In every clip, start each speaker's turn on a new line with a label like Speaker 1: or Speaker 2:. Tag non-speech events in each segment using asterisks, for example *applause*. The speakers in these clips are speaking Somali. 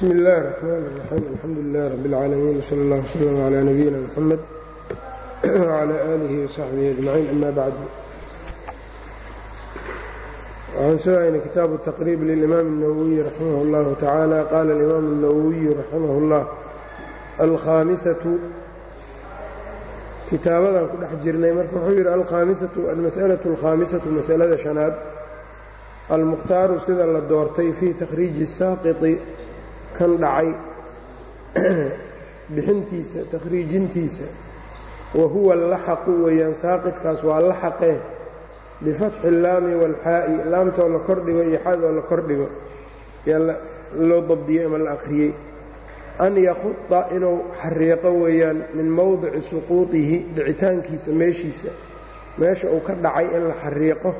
Speaker 1: bsmi اllahi الرحmn الرaxيim alxamdu lilah rab اlcaalamiin wslى اllah wslm عlى nabiyina mxamed wعlى alihi وsaxbihi aجmaciin ama bacdu waxaan soo haynay kitaabu taqrib lilimaam الnawowiyi raximah اllahu tacaala qaala اlimaam الnawowiyu raximah اllah alkhaamisatu kitaabadan ku dhex jirnay marka wuxuu yidhi alkhaamisatu almas'alaة اlkhaamisatu masalada shanaad almukhtaaru sida la doortay fii takhriiji saaqiti kan dhacay *clears throat* bixintiisa takhriijintiisa. Wa huwa allaxaqu weeyaan saaqidkaas waa laxaqee bifatxi اllaami waalxaa'i laamtoo la kordhigo iyo xadoo la kordhigo yaa loo dabdiyey ama la akhriyey. An yakhuda inuu xariiqo weeyaan min mowdici suquudihi dhicitaankiisa meeshiisa. Meesha uu ka dhacay in la xariiqo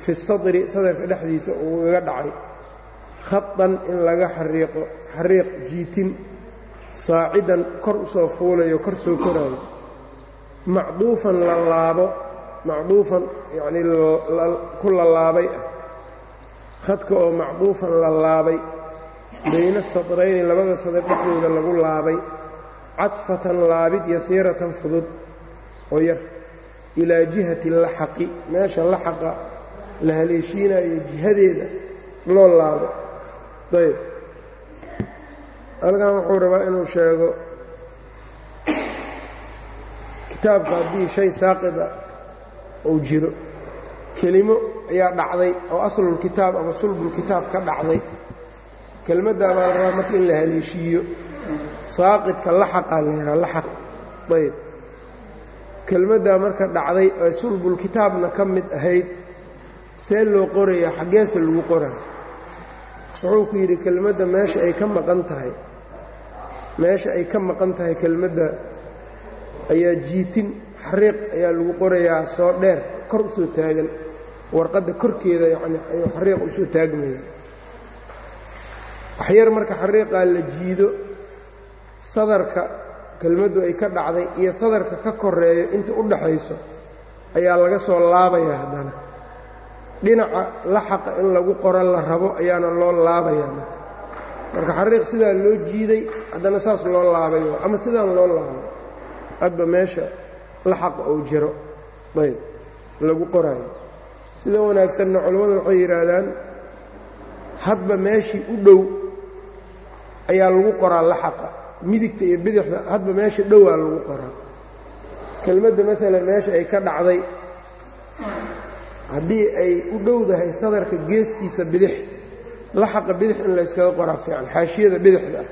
Speaker 1: fi sadri sadarka dhexdiisa uu igaga dhacay khadan in laga xariiqo xariiq jiitin saacidan kor u soo fuulayo kor soo koraayo. Macduufan la laabo macduufan yacnii ku la laabay ah. Khadka oo macduufan la laabay bayna sadrayni labada sadar dhexdooda lagu laabay cadfatan laabid yasiiratan fudud oo yar ilaa jihati laxaqi meesha laxaqa la haleeshiinayo jihadeeda loo laabo ayb halkan wuxuu rabaa inuu sheego kitaabka haddii shay saaqida uu jiro kelimo ayaa dhacday oo aslulkitaab ama sulbulkitaab ka dhacday. Kelmaddaa baa la rabaa marka in la haleeshiiyo saaqidka laxaqaa la yidhaha laxaq. Ayb kelmaddaa marka dhacday ee sulbulkitaabna ka mid ahayd see loo qorayaa xaggeese lagu qoraya wuxuu ku yidhi kelmadda meesha ay ka maqan tahay meesha ay ka maqan tahay kelmadda ayaa jiitin xariiq ayaa lagu qorayaa soo dheer kor u soo taagan. Warqadda korkeeda yacni ayuu xariiq u soo taagmaya waxyar marka xariiqaa la jiido sadarka kelmaddu ay ka dhacday iyo sadarka ka koreeyo inta u dhaxayso ayaa laga soo laabaya haddana dhinaca laxaqa in lagu qoro la rabo ayaana loo laabayaa marka marka xariiq sidaa loo jiiday haddana saas loo laabay ama sidaan loo laabay. Hadba meesha laxaqa uu jiro. Ayb lagu qoraayo sida wanaagsanna culimmadu waxay yidhaahdaan hadba meeshii u dhow ayaa lagu qoraa laxaqa midigta iyo bidixda hadba meesha dhowaa lagu qoraa. Kelmadda maalan meesha ay ka dhacday haddii ay u dhowdahay sadarka geestiisa bidix laxaqa bidix in layskaga qoraa fiican xaashiyada bidixda. Ah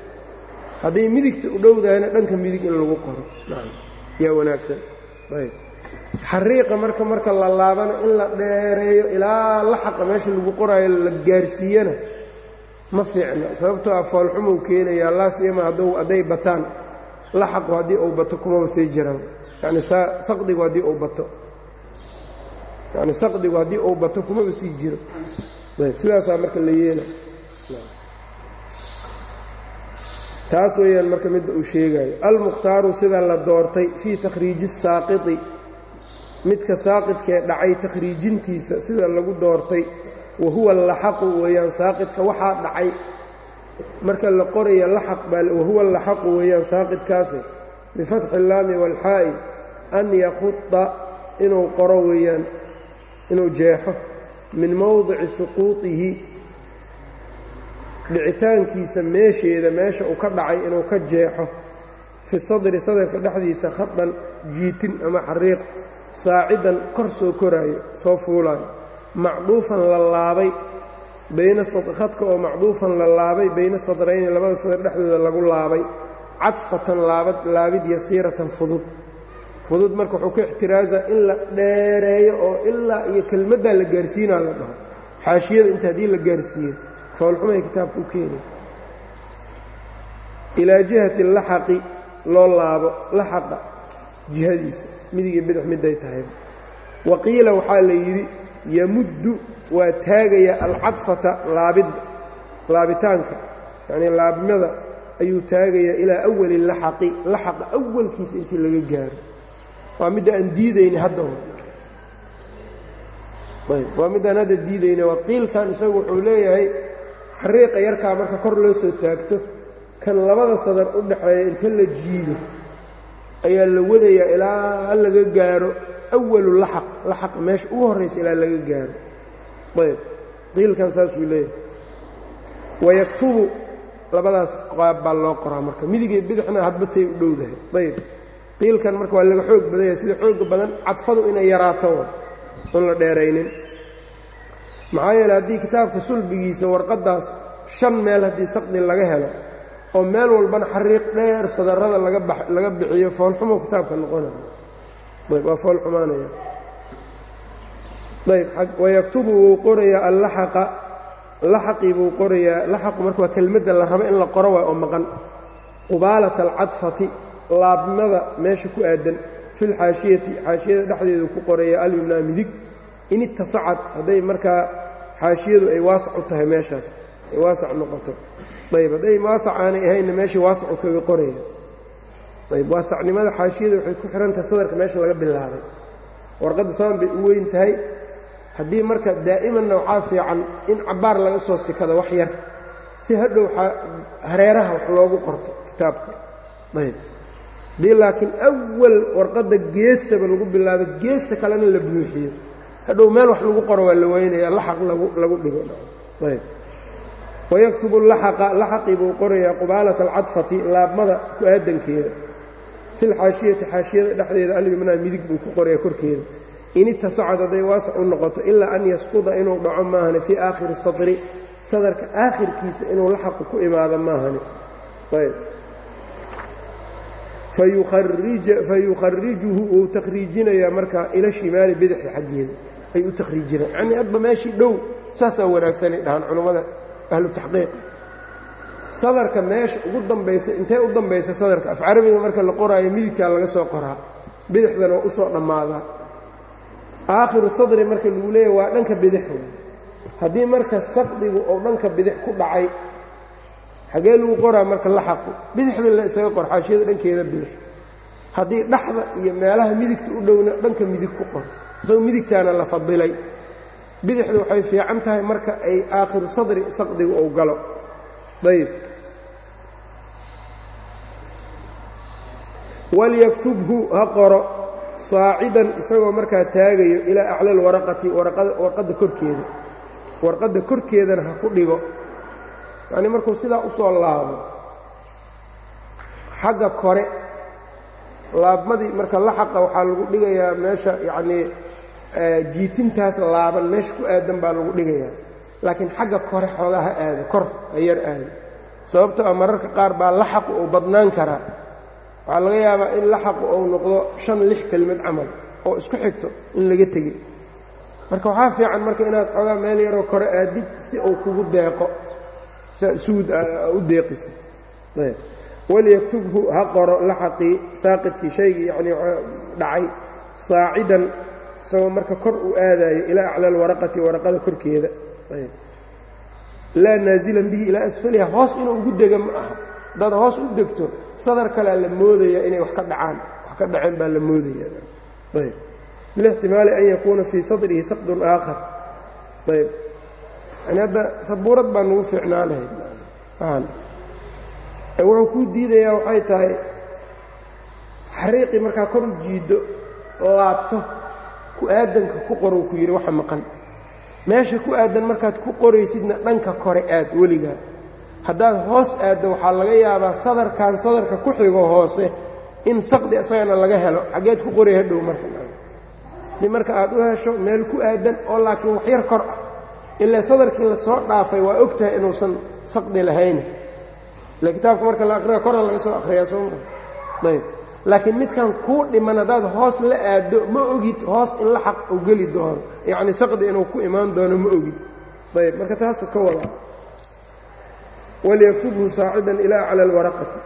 Speaker 1: hadday midigta u dhowdahayna dhanka midig in lagu qoro. Yaa wanaagsan. Xariiqa marka marka la laabana in la dheereeyo ilaa laxaqa meesha lagu qoraayo la gaarsiiyana ma fiicna. Sababtoo ah foolxumou keenaya laasiyama hadday bataan laxaqu haddii uu bato kumaba sii jiraan. Yacni saqdigu haddii uu bato yani saqdigu haddii uu bato kumaba sii jiro. Sidaasaa marka la yeela taas weeyaan marka midda uu sheegayo almukhtaaru sida la doortay fii takhriiji saaqiti midka saaqidkee dhacay takhriijintiisa sida lagu doortay wa huwa laxaqu weeyaan saaqidka waxaa dhacay. Marka la qoraya laxaq wahuwa laxaqu weeyaan saaqidkaasi. Bifatxi illaami waalxaa'i an yaquda inuu qoro weeyaan inuu jeexo min mowdici suquuطihi dhicitaankiisa meesheeda meesha uu ka dhacay inuu ka jeexo. Fi sadri sadarka dhexdiisa khadan jiitin ama xariiq saacidan kor soo koraayo soo fuulaayo. Macduufan la laabay khadka oo macduufan la laabay bayna sadrayni labada sadar dhexdooda lagu laabay. Cadfatan laabid yasiiratan fudud fudud marka wuxuu ka ixtiraaza in la dheereeyo oo ilaa iyo kelmaddaa la gaarsiinaa la dhaho. Xaashiyada inta haddii la gaarsiiyo foolxumay kitaabka u keenay ilaa jihati laxaqi loo laabo laxaqa jihadiisa midig iyo bidix midday tahay. Wa qiila waxaa la yidhi yamuddu waa taagaya alcadfata laabidda laabitaanka. Yacnii laabmada ayuu taagayaa ilaa awali laxaqi laxaqa awalkiisa intii laga gaaro waa midda aan diidayna hadda waa hadda diidayna waa qiilkan isagu wuxuu leeyahay xariiqa yarkaa marka kor loo soo taagto kan labada sadar u dhaxeeya inta la jiido ayaa la wadayaa ilaa laga gaaro awalu laxaq. Laxaqa meesha ugu horraysa ilaa laga gaaro. Ayb qiilkan saasuu leeyahay. Wayaktubu labadaas qaab baa loo qoraa marka. Midigii bidixna hadbatay u dhowdahay. Ayb qiilkan marka waa laga xoog badan yahay sida xooga badan cadfadu inay yaraato oon la dheeraynin. Maxaa yeele haddii kitaabka sulbigiisa warqaddaas shan meel haddii saqdi laga helo oo meel walbana xariiq dheer sadarrada laga bixiyo foolxumo kitaabka noqonaya. Waa fool xumaanaya. Ayb wayaktubu wuu qorayaa allaxaqa laxaqii buu qorayaa laxaqu marka waa kelmadda la rabo in la qoro waay oo maqan. Qubaalata alcadfati laabmada meesha ku aadan filxaashiyati xaashiyada dhexdeedu ku qoraya alyumnaa midig in itasacad hadday markaa xaashiyadu ay waasac u tahay meeshaas ay waasac noqoto. Ayb hadday waasac aanay ahaynna meeshii waasacu kaga qoraya ayb waasacnimada xaashiyada waxay ku xihan tahay sadarka meesha laga bilaabay warqadda saan bay u weyn tahay. Haddii marka daa'imanna waxaa fiican in cabbaar laga soo sikado wax yar si hadhow hareeraha wax loogu qorto kitaabka. Ayb haddii laakiin awal warqadda geestaba lagu bilaabo geesta kalena la buuxiyo. Hadhow meel wax lagu qoro waa la weynaya laxaq lagu dhigo. Ayb. Wayaktubu laxaqa laxaqii buu qorayaa qubaalata alcadfati laabmada ku aadankeeda filxaashiyati xaashiyada dhexdeeda alyumnaa midig buu ku qorayaa korkeeda. In itasacad hadday waasac u noqoto ilaa an yasquda inuu dhaco maahane fii aakhiri sadri. Sadarka aakhirkiisa inuu laxaqu ku imaado maahane ayb fayukharijuhu wuu takhriijinayaa markaa ila shimaali bidixi xaggeeda. Ay u takhriijinaya yacnii adba meeshii dhow saasaa wanaagsanay dhahaan culammada ahlu taxqiiq. Sadarka meesha ugu dambaysa intee u dambaysa sadarka? Af carabiga marka la qoraayo midigtaa laga soo qoraa. Bidixdana waa u soo dhammaadaa aakhiru sadri marka lagu leeyahy waa dhanka bidix. Haddii marka saqdigu ou dhanka bidix ku dhacay xagee lagu qoraa marka laxaqu bidixda la isaga qor xaashiyada dhankeeda bidix. Haddii dhaxda iyo meelaha midigta u dhowna dhanka midig ku qor. Isagoo midigtaana la fadilay. Bidixdu waxay fiican tahay marka ay aakhiru sadri saqdigu ou galo. Ayb walyaktubhu ha qoro. Saacidan isagoo markaa taagayo ilaa acla alwaraqati warqadda korkeeda. Warqadda korkeedana ha ku dhigo yacnii markuu sidaa u soo laabo xagga kore laabmadii marka laxaqa waxaa lagu dhigayaa meesha yacnii jiitintaas laaban meesha ku aadan baa lagu dhigayaa. Laakiin xagga kore xoogaa ha aado kor ha yar aado sababto a mararka qaar baa laxaqu uu badnaan karaa. Waxaa laga yaabaa in laxaqu uu noqdo shan lix kelmad camal oo isku xigto in laga tegey. Marka waxaa fiican marka inaad xoogaa meel yaroo kore aadid si uu kugu deeqo suud u deeqisa walyaktubhu ha qoro laxaqii saaqidkii shaygii yacnii dhacay. Saacidan isagoo marka kor uu aadaayo ilaa acla alwaraqati waraqada korkeeda. Laa naazilan bihi ilaa asfaliha. Hoos inuu ugu dega ma aha haddaad hoos u degto sadar kalea la moodaya inay wax ka dhacaan. Wax ka dhaceen baa la moodaya. Ayb. Bilixtimaali an yakuuna fii sadrihi saqdun aakhar. Ayb yani hadda sabuurad baa nagu fiicnaa lahayd wuxuu kuu diidayaa waxay tahay xariiqii markaa kor u jiiddo laabto ku aadanka ku qoruu ku yidhi waxa maqan. Meesha ku aadan markaad ku qoraysidna dhanka kore aad weligaa haddaad hoos aaddo waxaa laga yaabaa sadarkan sadarka ku xigo hoose in saqdi isagana laga helo. Xaggeed ku qoray hadhow marka. Si marka aad u hesho meel ku aadan oo laakiin waxyar kor ah ilaa sadarkii la soo dhaafay waa og tahay inuusan saqdi lahayn. Ila kitaabka marka la aqriya koran laga soo aqriyaa soo ayb. Laakiin midkan kuu dhiman haddaad hoos la aaddo ma ogid hoos in la xaq u geli doono. Yacni saqdi inuu ku imaan doono ma ogid. Ayb. Marka taasuu ka wadaa walyaktubhu saacidan ilaa acla alwaraqati.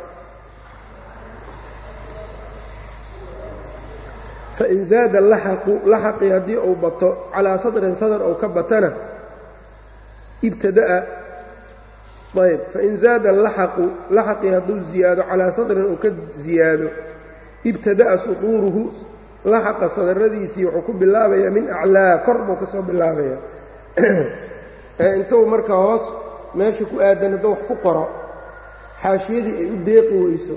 Speaker 1: Fain zaada laxaqii haddii uu bato calaa sadrin sadar ou ka batana ibtada'a. Ayb fain zaada laxaqu laxaqii hadduu ziyaado calaa sadrin uu ka ziyaado ibtada'a suquuruhu laxaqa sadaradiisii wuxuu ku bilaabayaa min aclaa kor buu ka soo bilaabaya. *clears throat* Intuu marka hoos meesha ku aadan hadduu wax ku qoro xaashiyadii ay u deeqi weyso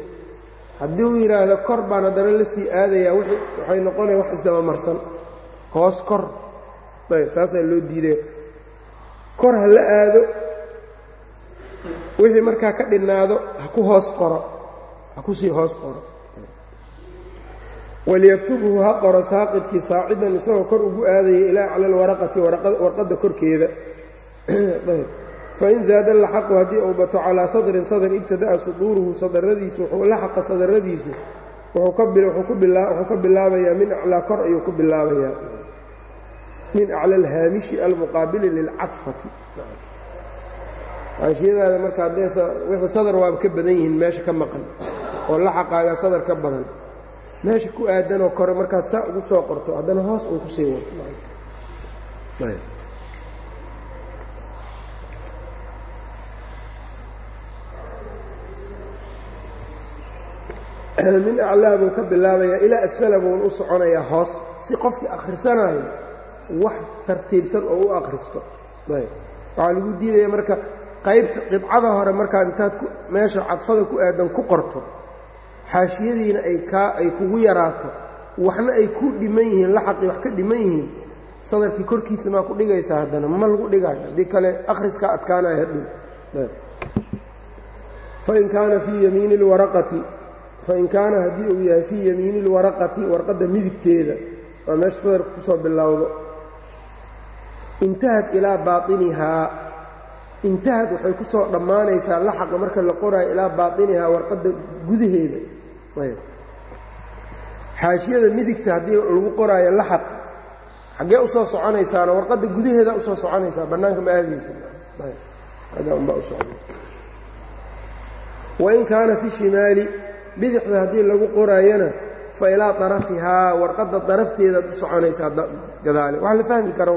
Speaker 1: haddii uu yidhaahdo kor baan haddana la sii aadayaa waxay noqonaya wax isdabamarsan hoos kor. Ayb taasaa loo diidaya kor ha la aado wixii markaa ka dhinnaado ha ku hoos qoro ha ku sii hoos qoro. walyaktubhu ha qoro saaqidkii saacidan isagoo kor ugu aadaya ilaa acla alwaraqati warqadda korkeeda. Fain zaada laxaqu haddii uu bato calaa sadrin sadr ibtada'a suduuruhu sadaradiisu wuxuu laxaqa sadaradiisu wuxuu ka bilaabayaa min aclaa kor ayuu ku bilaabayaa min acla alhaamishi almuqaabili lilcadfati xaashiyadaada marka haddee wixii sadar waaba ka badan yihiin meesha ka maqan oo laxaqaaga sadar ka badan. Meesha ku aadanoo kore markaad saa ugu soo qorto haddana hoos uu ku sii wado. Min aclaa buu ka bilaabayaa ilaa asfala buun u soconayaa hoos si qofkii akhrisanayo wax tartiibsan oo u akhristo. Waxaa lagu diidaya marka qaybta qidcada hore markaad intaad meesha cadfada ku aadan ku qorto xaashiyadiina ay kaa ay kugu yaraato waxna ay ku dhiman yihiin laxaqii wax ka dhiman yihiin sadarkii korkiisa maa ku dhigaysaa haddana ma lagu dhigaayo. Haddii kale akhriskaa adkaanaya hadhow. Fain kaana fii yamiini اlwaraqati fain kaana haddii uu yahay fii yamiini اlwaraqati warqadda midigteeda waa meesha sadarka ku soo bilowdo intahad ilaa baainihaa intahad waxay ku soo dhammaanaysaa laxaqa marka la qoraayo ilaa baainihaa warqadda gudaheeda. Xaashiyada midigta haddii lagu qoraayo laxaq xaggee u soo soconaysaana warqadda gudaheeda u soo soconaysaa bannaanka ma aadaysa. Wain kaana fi shimaali bidixda haddii lagu qoraayana fa ilaa darafihaa warqadda darafteedaad u soconaysaa gadaale. Wax la fahmi karo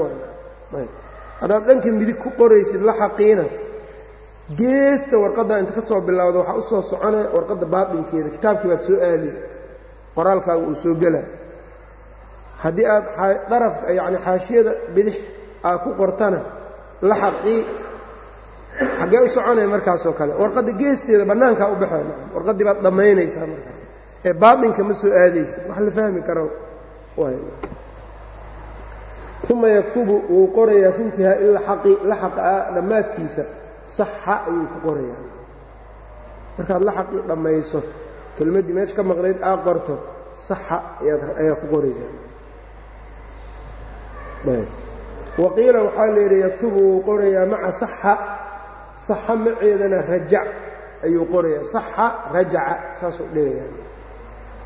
Speaker 1: haddaad dhanka midig ku qoraysid laxaqiina geesta warqadda inta ka soo bilowda waxaa u soo socona warqadda baatinkeeda kitaabkii baad soo aadi qoraalkaaga uu soo gela. Haddii aad daraf yacni xaashiyada bidix aad ku qortana laxaqii xaggee u soconaya markaasoo kale. Warqadda geesteeda bannaankaa u baxee warqaddii baad dhammaynaysaa markaa. Ee baatinka ma soo aadaysa wax la fahmi karo uma yaktubu wuu qorayaa fi intihaa'i laxaqi laxaqa ah dhammaadkiisa saxa ayuu ku qorayaa. Markaad laxaqii dhammayso kelmaddii meesha ka maqnayd aa qorto saxa ayaa ku qoraysaa. Wa qiila waxaa la yidhi yaktubu wuu qorayaa maca saxa saxa maceedana rajac ayuu qorayaa saxa rajaca saasuu dhigaya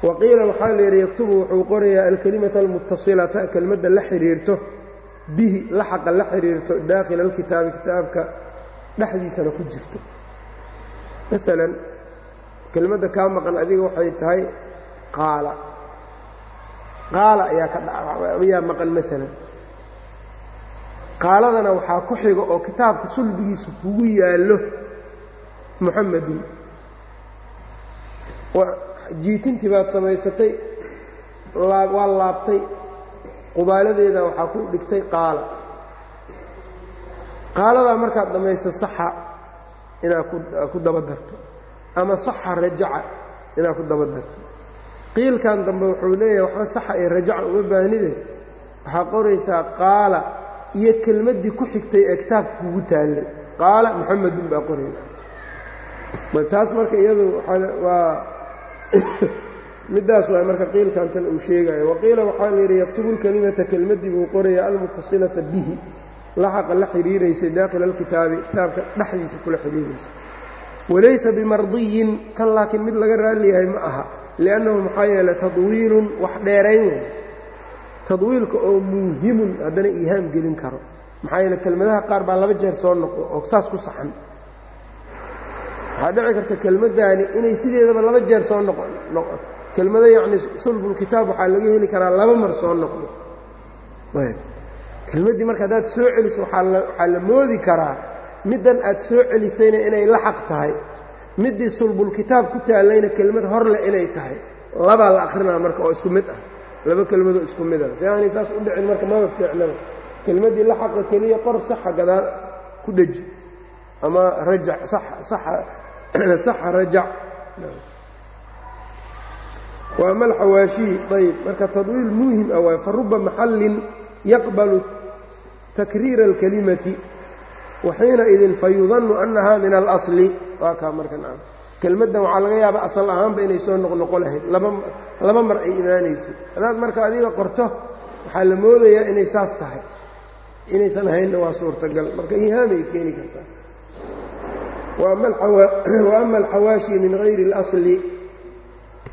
Speaker 1: wa qiila waxaa la yidhi yaktubu wuxuu qorayaa alkelimata almuttasilata kelmadda la xidhiirto bihi laxaqa la xidhiirto daakhila alkitaabi kitaabka dhexdiisana ku jirto. Maalan kelmadda kaa maqan adiga waxay tahay qaala. Qaala ayaa ka ayaa maqan maalan qaaladana waxaa ku xigo oo kitaabka sulbigiisa kugu yaallo muxamedun jiitintii baad samaysatay waa laabtay. Qubaaladeeda waxaa ku dhigtay qaala. Qaaladaa markaad dhammayso saxa inaad ku daba darto ama saxa rajaca inaad ku daba darto. Qiilkan dambe wuxuu leeyahay waxba saxa iyo rajaca uma baahnide waxaa qoraysaa qaala iyo kelmaddii ku xigtay ee kitaabka kugu taallay. Qaala muxamedun baa qoraysa taas marka iyadu waa *coughs* middaas waa marka qiilkan uu sheegayo waqiila waxaa la yidhi yaktubu lkelimata kelmaddii buu qoraya almuttasilata bihi. Laxaqa la xidhiiraysay daakhila alkitaabi kitaabka dhexdiisa kula xidhiiraysa walaysa bimardiyin kan laakiin mid laga raalli yahay ma aha liannahu maxaa yeeley tadwiilun wax dheerayn. Wey tadwiilka oo muuhimun haddana iihaam gelin karo. Maxaa yeele kelmadaha qaar baa laba jeer soo noqdo oo saas ku saxan waxaa dhici karta kelmaddaani inay sideedaba laba jeer soo noqo kelmado yacni sulbulkitaab waxaa laga heli karaa laba mar soo noqdo ayb. Kelmaddii marka haddaad soo celiso waxaa la moodi karaa middan aad soo celisayna inay laxaq tahay middii sulbulkitaab ku taallayna kelmad horle inay tahay. Labaa la akhrinaa marka oo isku mid ah. Laba kelmadoo isku mid ah. Si aanay saas u dhicin marka maba fiicnaba kelmaddii laxaqa keliya qor saxa gadaal ku dheji ama rajac saxa *clears throat* waama alxawaashii ayb marka tadwiil muhiim ah waay faruba maxallin yaqbalu takriira اlkalimati waxiina idin fayudannu annaha min alasli. Waa kaa marka kelmaddan waxaa laga yaaba asal ahaanba inay soo noqnoqo lahayd. Laba mar ay imaanaysay haddaad marka adiga qorto waxaa la moodayaa inay saas tahay. Inaysan ahaynna waa suurtagal. Marka ihaamay keeni kartaa wa ama alxawaashi *clears throat* min hayri اlasli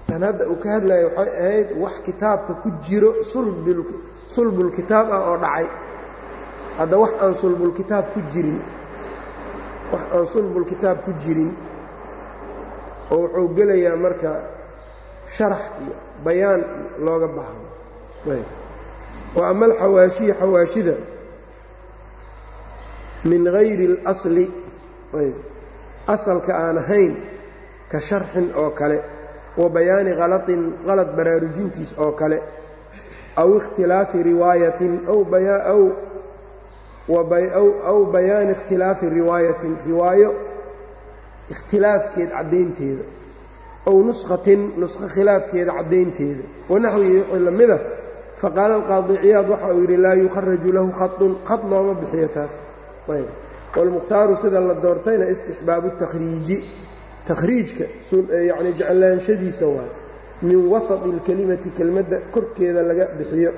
Speaker 1: tan hadda uu ka hadlaya waxay ahayd wax kitaabka ku jiro sulbulkitaab ah oo dhacay. Hadda wax aan sulbulkitaab ku jirin wax aan sulbulkitaab ku jirin oo wuxuu gelayaa marka sharax iyo bayaan looga bahdo wa ama alxawaashiyi xawaashida min hayri اlasli asalka aan ahayn ka sharxin oo kale wa bayaani khalaطin qalad baraarujintiis oo kale aw ikhtilaafi riwaayatin aw bayaani ikhtilaafi riwaayatin riwaayo ikhtilaafkeed caddaynteeda ow nuskhatin nuskho khilaafkeeda caddaynteeda. Wanaxwihi wixii la mida faqaala alqaadi ciyaad waxa uu yidhi laa yukharaju lahu khaطun khad looma bixiyo taas wاlmukhtaaru sida la doortayna istixbaabu takhriiji. Takhriijka yacni jeclaanshadiisa waay min wasati اlkelimati kelmadda korkeeda laga bixiyo.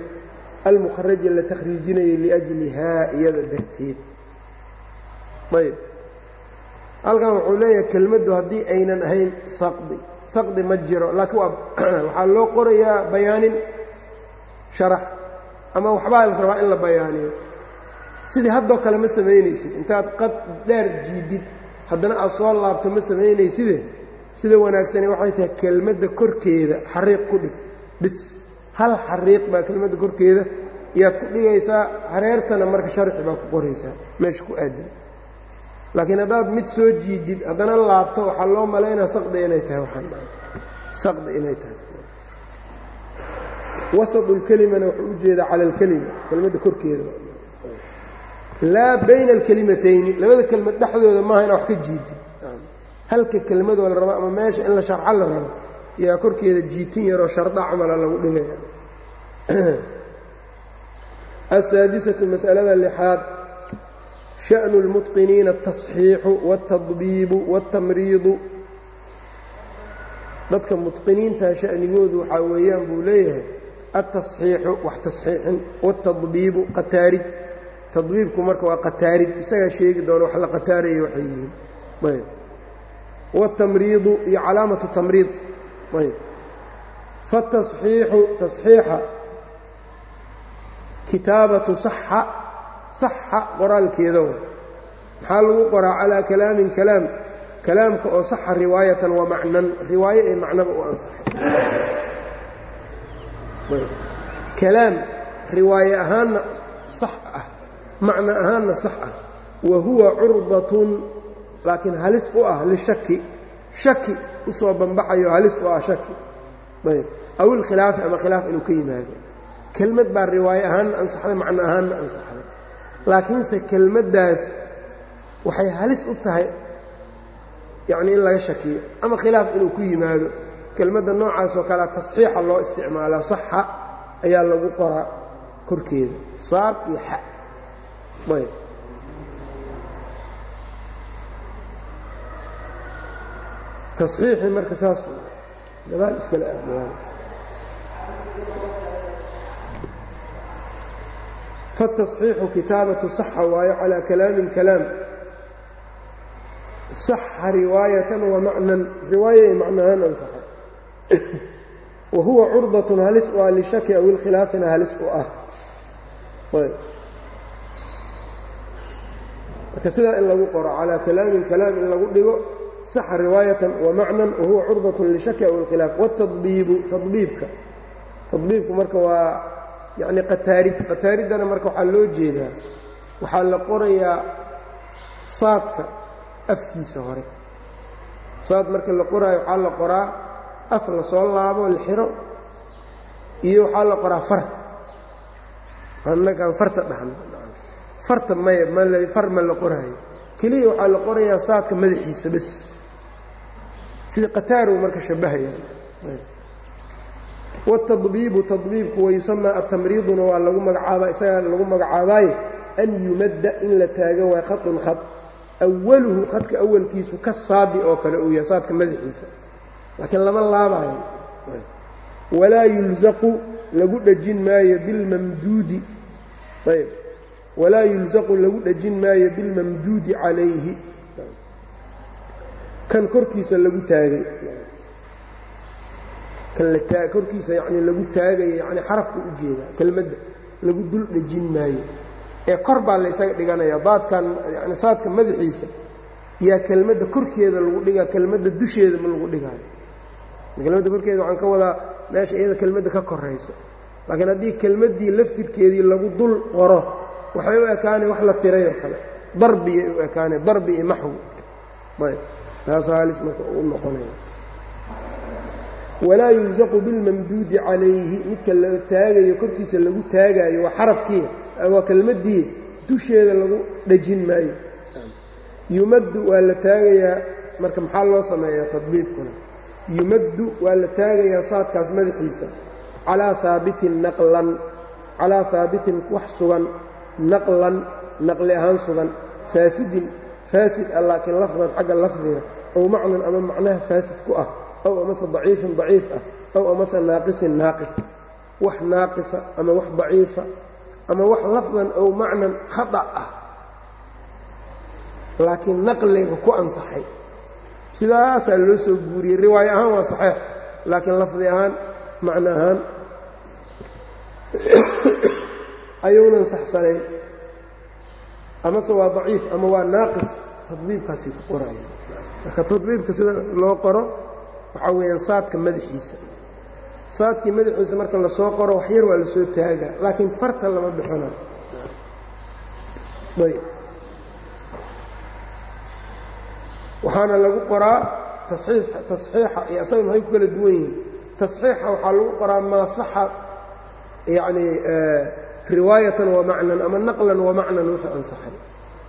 Speaker 1: Almukharaji la takhriijinayo liajlihaa iyada darteed. Ayb. Halkan wuxuu leeyahay kelmaddu haddii aynan ahayn saqdi. Saqdi ma jiro laakiin *clears throat* waxaa loo qorayaa bayaanin sharax ama waxbaa la rabaa in la bayaaniyo sidii haddoo kale ma samaynaysid. Intaad qad dheer jiidid. Haddana aad soo laabto ma samaynayside sida wanaagsani waxay tahay kelmadda korkeeda xariiq ku dhig. Bis hal xariiq baa kelmadda korkeeda. Iyaad ku dhigaysaa hareertana marka sharxi baa ku qoraysaa. Meesha ku aadan laakiin haddaad mid soo jiidid haddana laabto waxaa loo malaynaa saqdi inay tahay waasaqdi inay tahay. Wasatu lkelimana wuxuu u jeedaa cala alkelima kelmadda korkeeda laa bayna alkelimatayni labada kelmad dhexdooda maaha inaa wax ka jiidid halka kelmadoo la rabo ama meesha in la sharxo la rabo yaa korkeeda jiitin yaroo sharda camala lagu dhigaya *clears throat* asaadisatu masalada lixaad sha'nu اlmutqiniina atasxiixu wاltadbiibu wاltamriidu dadka mutqiniintaa sha'nigoodu waxaa weeyaan buu leeyahay altasxiixu wax tasxiixin wاltadbiibu qataarid tadbiibku marka waa qataarid isagaa sheegi doona wax la qataaraya waxay yihiin ayb wاtamriidu iyo calaamatu tamriid ayb faالtaصxiixu taصxiixa kitaabatu saxa saxa qoraalkeeda maxaa lagu qoraa calaa kalaamin kalaam kalaamka oo saxa riwaayatan wa macnan riwaayo ee macnaba u ansaxay kalaam riwaaye ahaanna sax ah macno ahaanna sax ah. Wa huwa curdatun laakiin halis u ah lishaki. Shaki u soo banbaxayo halis u ah shaki. Ayb. Aw ilkhilaafi ama khilaaf inuu ka yimaado. Kelmad baa riwaaye ahaanna ansaxday macno ahaanna ansaxday. Laakiinse kelmaddaas waxay halis u tahay yacnii in laga shakiyo ama khilaaf inuu ku yimaado. Kelmadda noocaasoo kalea tasxiixa loo isticmaalaa saxa ayaa lagu qoraa korkeeda. Saad iyo xa ayb tasxiixii marka saas gadaal iskale ah gadaal faالتصxiixu kitaabatu saxa waayo calىa kalaamin kalaam saxa riwaayatan wa macnan riwaaya ay macnahaan ansaxay wa huwa curdatun halis u ah lishaki aw ilkhilaafina halis u ah marka sidaa in lagu qoro calىa kalaamin kalaam in lagu dhigo saxa riwaayatan wa macnan wa huwa curdatun lishaki aw ilkhilaaf wاtadbiibu tadbiibka. Tadbiibku marka waa yacni qataarid qataariddana marka waxaa loo jeedaa waxaa la qorayaa saadka afkiisa hore. Saad marka la qoraayo waxaa la qoraa af la soo laabo la xiro iyo waxaa la qoraa far. Annagaan farta dhahno farta maya mal far ma la qoraayo keliya waxaa la qorayaa saadka madaxiisa bes. Sida qataarow marka shabbahayaan wاtadbiibu tadbiibku wayusamaa atamriiduna waa lagu magacaabaa isagaa lagu magacaabaaye an yumadda in la taago waa khaطun khad awaluhu khadka awalkiisu ka saadi oo kale uu yahay saadka madaxiisa. Laakiin lama laabayo walaa yulzaqu lagu dhejin maayo bilmamduudi ayb walaa yulzaqu lagu dhejin maayo bilmamduudi calayhi. Kan korkiisa lagu taagay. Kan korkiisa yacnii lagu taagayo yacnii xarafka u jeedaa kelmadda lagu dul dhejin maayo. Ee kor baa la ysaga dhiganaya daadkan yani saadka madaxiisa yaa kelmadda korkeeda lagu dhigaa kelmadda dusheeda ma lagu dhigaayo. Kelmadda korkeeda waxaan ka wadaa meesha iyada kelmadda ka korayso. Laakiin haddii kelmaddii laftirkeedii lagu dul qoro waxay u ekaanay wax la tiray oo kale. Darbiyay u ekaanay darbi iyo maxwi ayb taasoo halis marka u noqonaya walaa yulzaqu bilmamduudi calayhi midka la taagayo korkiisa lagu taagaayo waa xarafkii waa kelmaddii dusheeda lagu dhejin maayo. Yumaddu waa la taagayaa marka maxaa loo sameeyaa tadbiibkuna yumaddu waa la taagayaa saadkaas madaxiisa calaa haabitin naqlan calaa haabitin wax sugan naqlan naqli ahaan sugan faasidin faasid ah laakiin lafdan xagga lafdiga ow macnan ama macnaha faasid ku ah ow amase daciifin daciif ah ow amase naaqisin naaqis wax naaqisa ama wax daciifa ama wax lafdan ow macnan khata ah. Laakiin naqliga ku ansaxay. Sidaasaa loo soo guuriyey riwaayo ahaan waa saxeix laakiin lafdi ahaan macno ahaan ayuunan saxsanayn. Amase waa daciif ama waa naaqis tadbiibkaasay ku qoraya marka tadbiibka sida loo qoro waxaa weeyaan saadka madaxiisa. Saadkii madaxiisa marka la soo qoro wax yar waa la soo taagaa laakiin farta lama bixina ayb. Waxaana lagu qoraa taصxiix tasxiixa iyo asaga maxay ku kala duwan yihiin. Tasxiixa waxaa lagu qoraa maa saxa yacni riwaayatan wa macnan ama naqlan wa macnan wuxuu ansaxay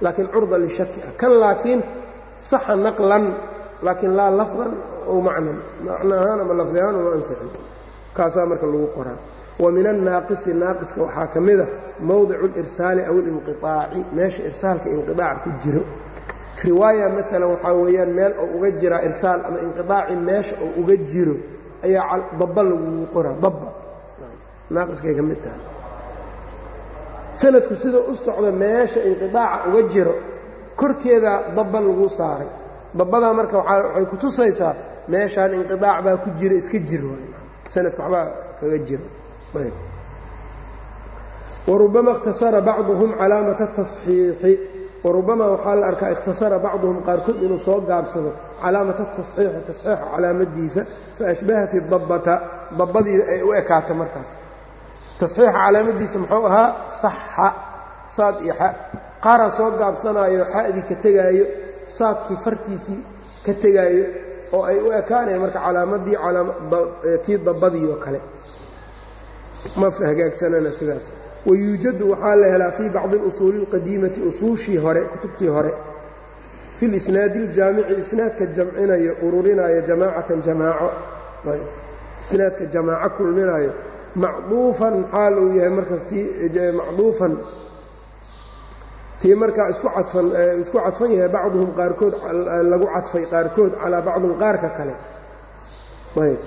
Speaker 1: laakiin curda lishaki ah kan laakiin saxa naqlan laakiin laa lafdan ow macnan macno ahaan ama lafdi ahaan uma ansixin kaasaa marka lagu qoraa wa min annaaqisi naaqiska waxaa ka mida mowdicu اlirsaali aw اlinqiطaaci meesha irsaalka inqiطaaca ku jiro riwaaya maalan waxaa weeyaan meel oo uga jira irsaal ama inqiطaaci meesha oo uga jiro ayaa dabba lagugu qoraa dabba naaqiskay ka mid tahay sanadku sida u socda meesha inqiطaaca uga jiro korkeeda dabba lagu saaray dabbadaa marka waxay ku tusaysaa meeshaan inqiطaac baa ku jira iska jir sanadka waxbaa kaga jiro warubama اkhtasara bacduhum calaamata الtaصxiixi warubama waxaa la arkaa ikhtasara bacduhum qaarkood inuu soo gaabsado calaamata taصxiixi taصxiixa calaamadiisa faashbahat dabbata dabbadii ay u ekaata markaas taصxiixa calaamadiisa muxuu ahaa saxa saad iyo xa qaaraa soo gaabsanaayo xa'dii ka tegaayo saadkii fartiisii ka tegaayo oo ay u ekaanaya marka calaamadii tii dabbadii oo kale ma hagaagsanana sidaas wayuujadu waxaa la helaa fii bacdi اlusuuli اlqadiimati usuushii hore kutubtii hore fi lisnaadi اljaamici isnaadka jamcinayo ururinaayo jamaacatan jamaaco isnaadka jamaaco kulminayo macduufan xaal uu yahay marka macduufan tii markaa isku cadfan isku cadfan yahay bacduhum qaarkood lagu cadfay qaarkood calaa bacdin qaarka kale. Ayb.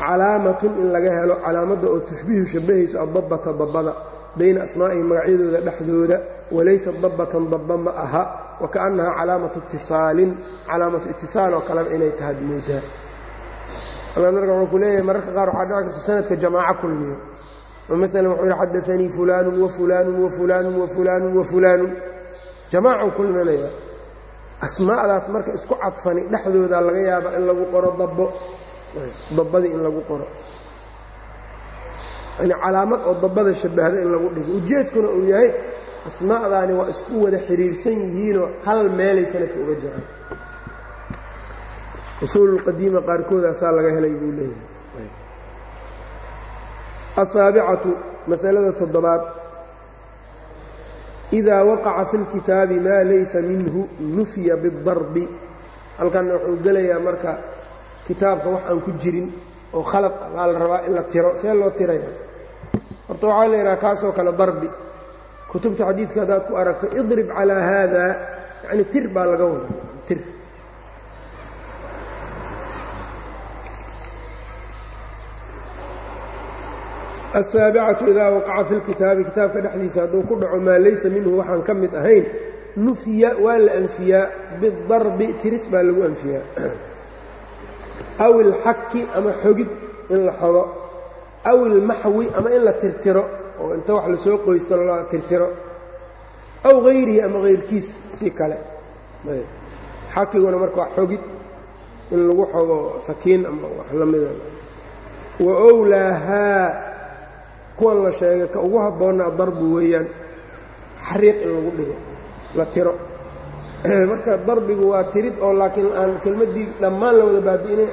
Speaker 1: Calaamatun in laga helo calaamadda oo tushbihu shabbahayso addabbata dabbada bayna asmaa'ihim magacyadooda dhexdooda walaysa dabbatan dabba ma aha wa kaannahaa calaamatu itisaalin calaamatu itisaal oo kalena inay tahay moodaa marka wuxuu ku leeyahay mararka qaar waxaa dhici karta sanadka jamaaco kulmiyo oo maalan wuxuu yidhi xadaanii fulaanun wa fulaanun wa fulaanun wa fulaanun wa fulaanun. Jamaacuu kulminaya asmaa'daas marka isku cadfani dhexdooda laga yaaba in lagu qoro dabbo. Dabbadii in lagu qoro. Yani calaamad oo dabbada shabbahda in lagu dhigo. Ujeedkuna uu yahay asmaa'daani waa isku wada xiriirsan yihiinoo hal meelay sanadka uga jiraan usuululqadiima qaarkoodaasaa laga helay buu leeyahay. Asaabicatu masalada toddobaad. Idaa waqaca fi اlkitaabi maa laysa minhu nufiya biاdarbi halkanna wuxuu gelayaa marka kitaabka wax aan ku jirin oo khalad ah baa la rabaa in la tiro see loo tiraya horta waxaa la yidhaha kaasoo kale darbi. Kutubta xadiidka haddaad ku aragto idrib calaa haada yacni tir baa laga wadaa tir aلsaabicatu idaa waqaca fi اlkitaabi kitaabka dhexdiisa hadduu ku dhaco maa laysa minhu waxaan ka mid ahayn nufiya waa la anfiyaa bidarbi tiris baa lagu anfiyaa aw ilxaki ama xogid in la xogo aw ilmaxwi ama in la tirtiro oo inta wax la soo qoysto la tirtiro aw hayrihi ama hayrkiis si kale xakiguna marka waa xogid in lagu xogo sakiin ama wax la mida wa owlaahaa kuwan la sheegay ka ugu habboonna darbu weeyaan. Xariiq in lagu dhigo la tiro. *clears throat* Marka darbigu waa tirid oo laakiin aan kelmaddii dhammaan la wada baabi'ine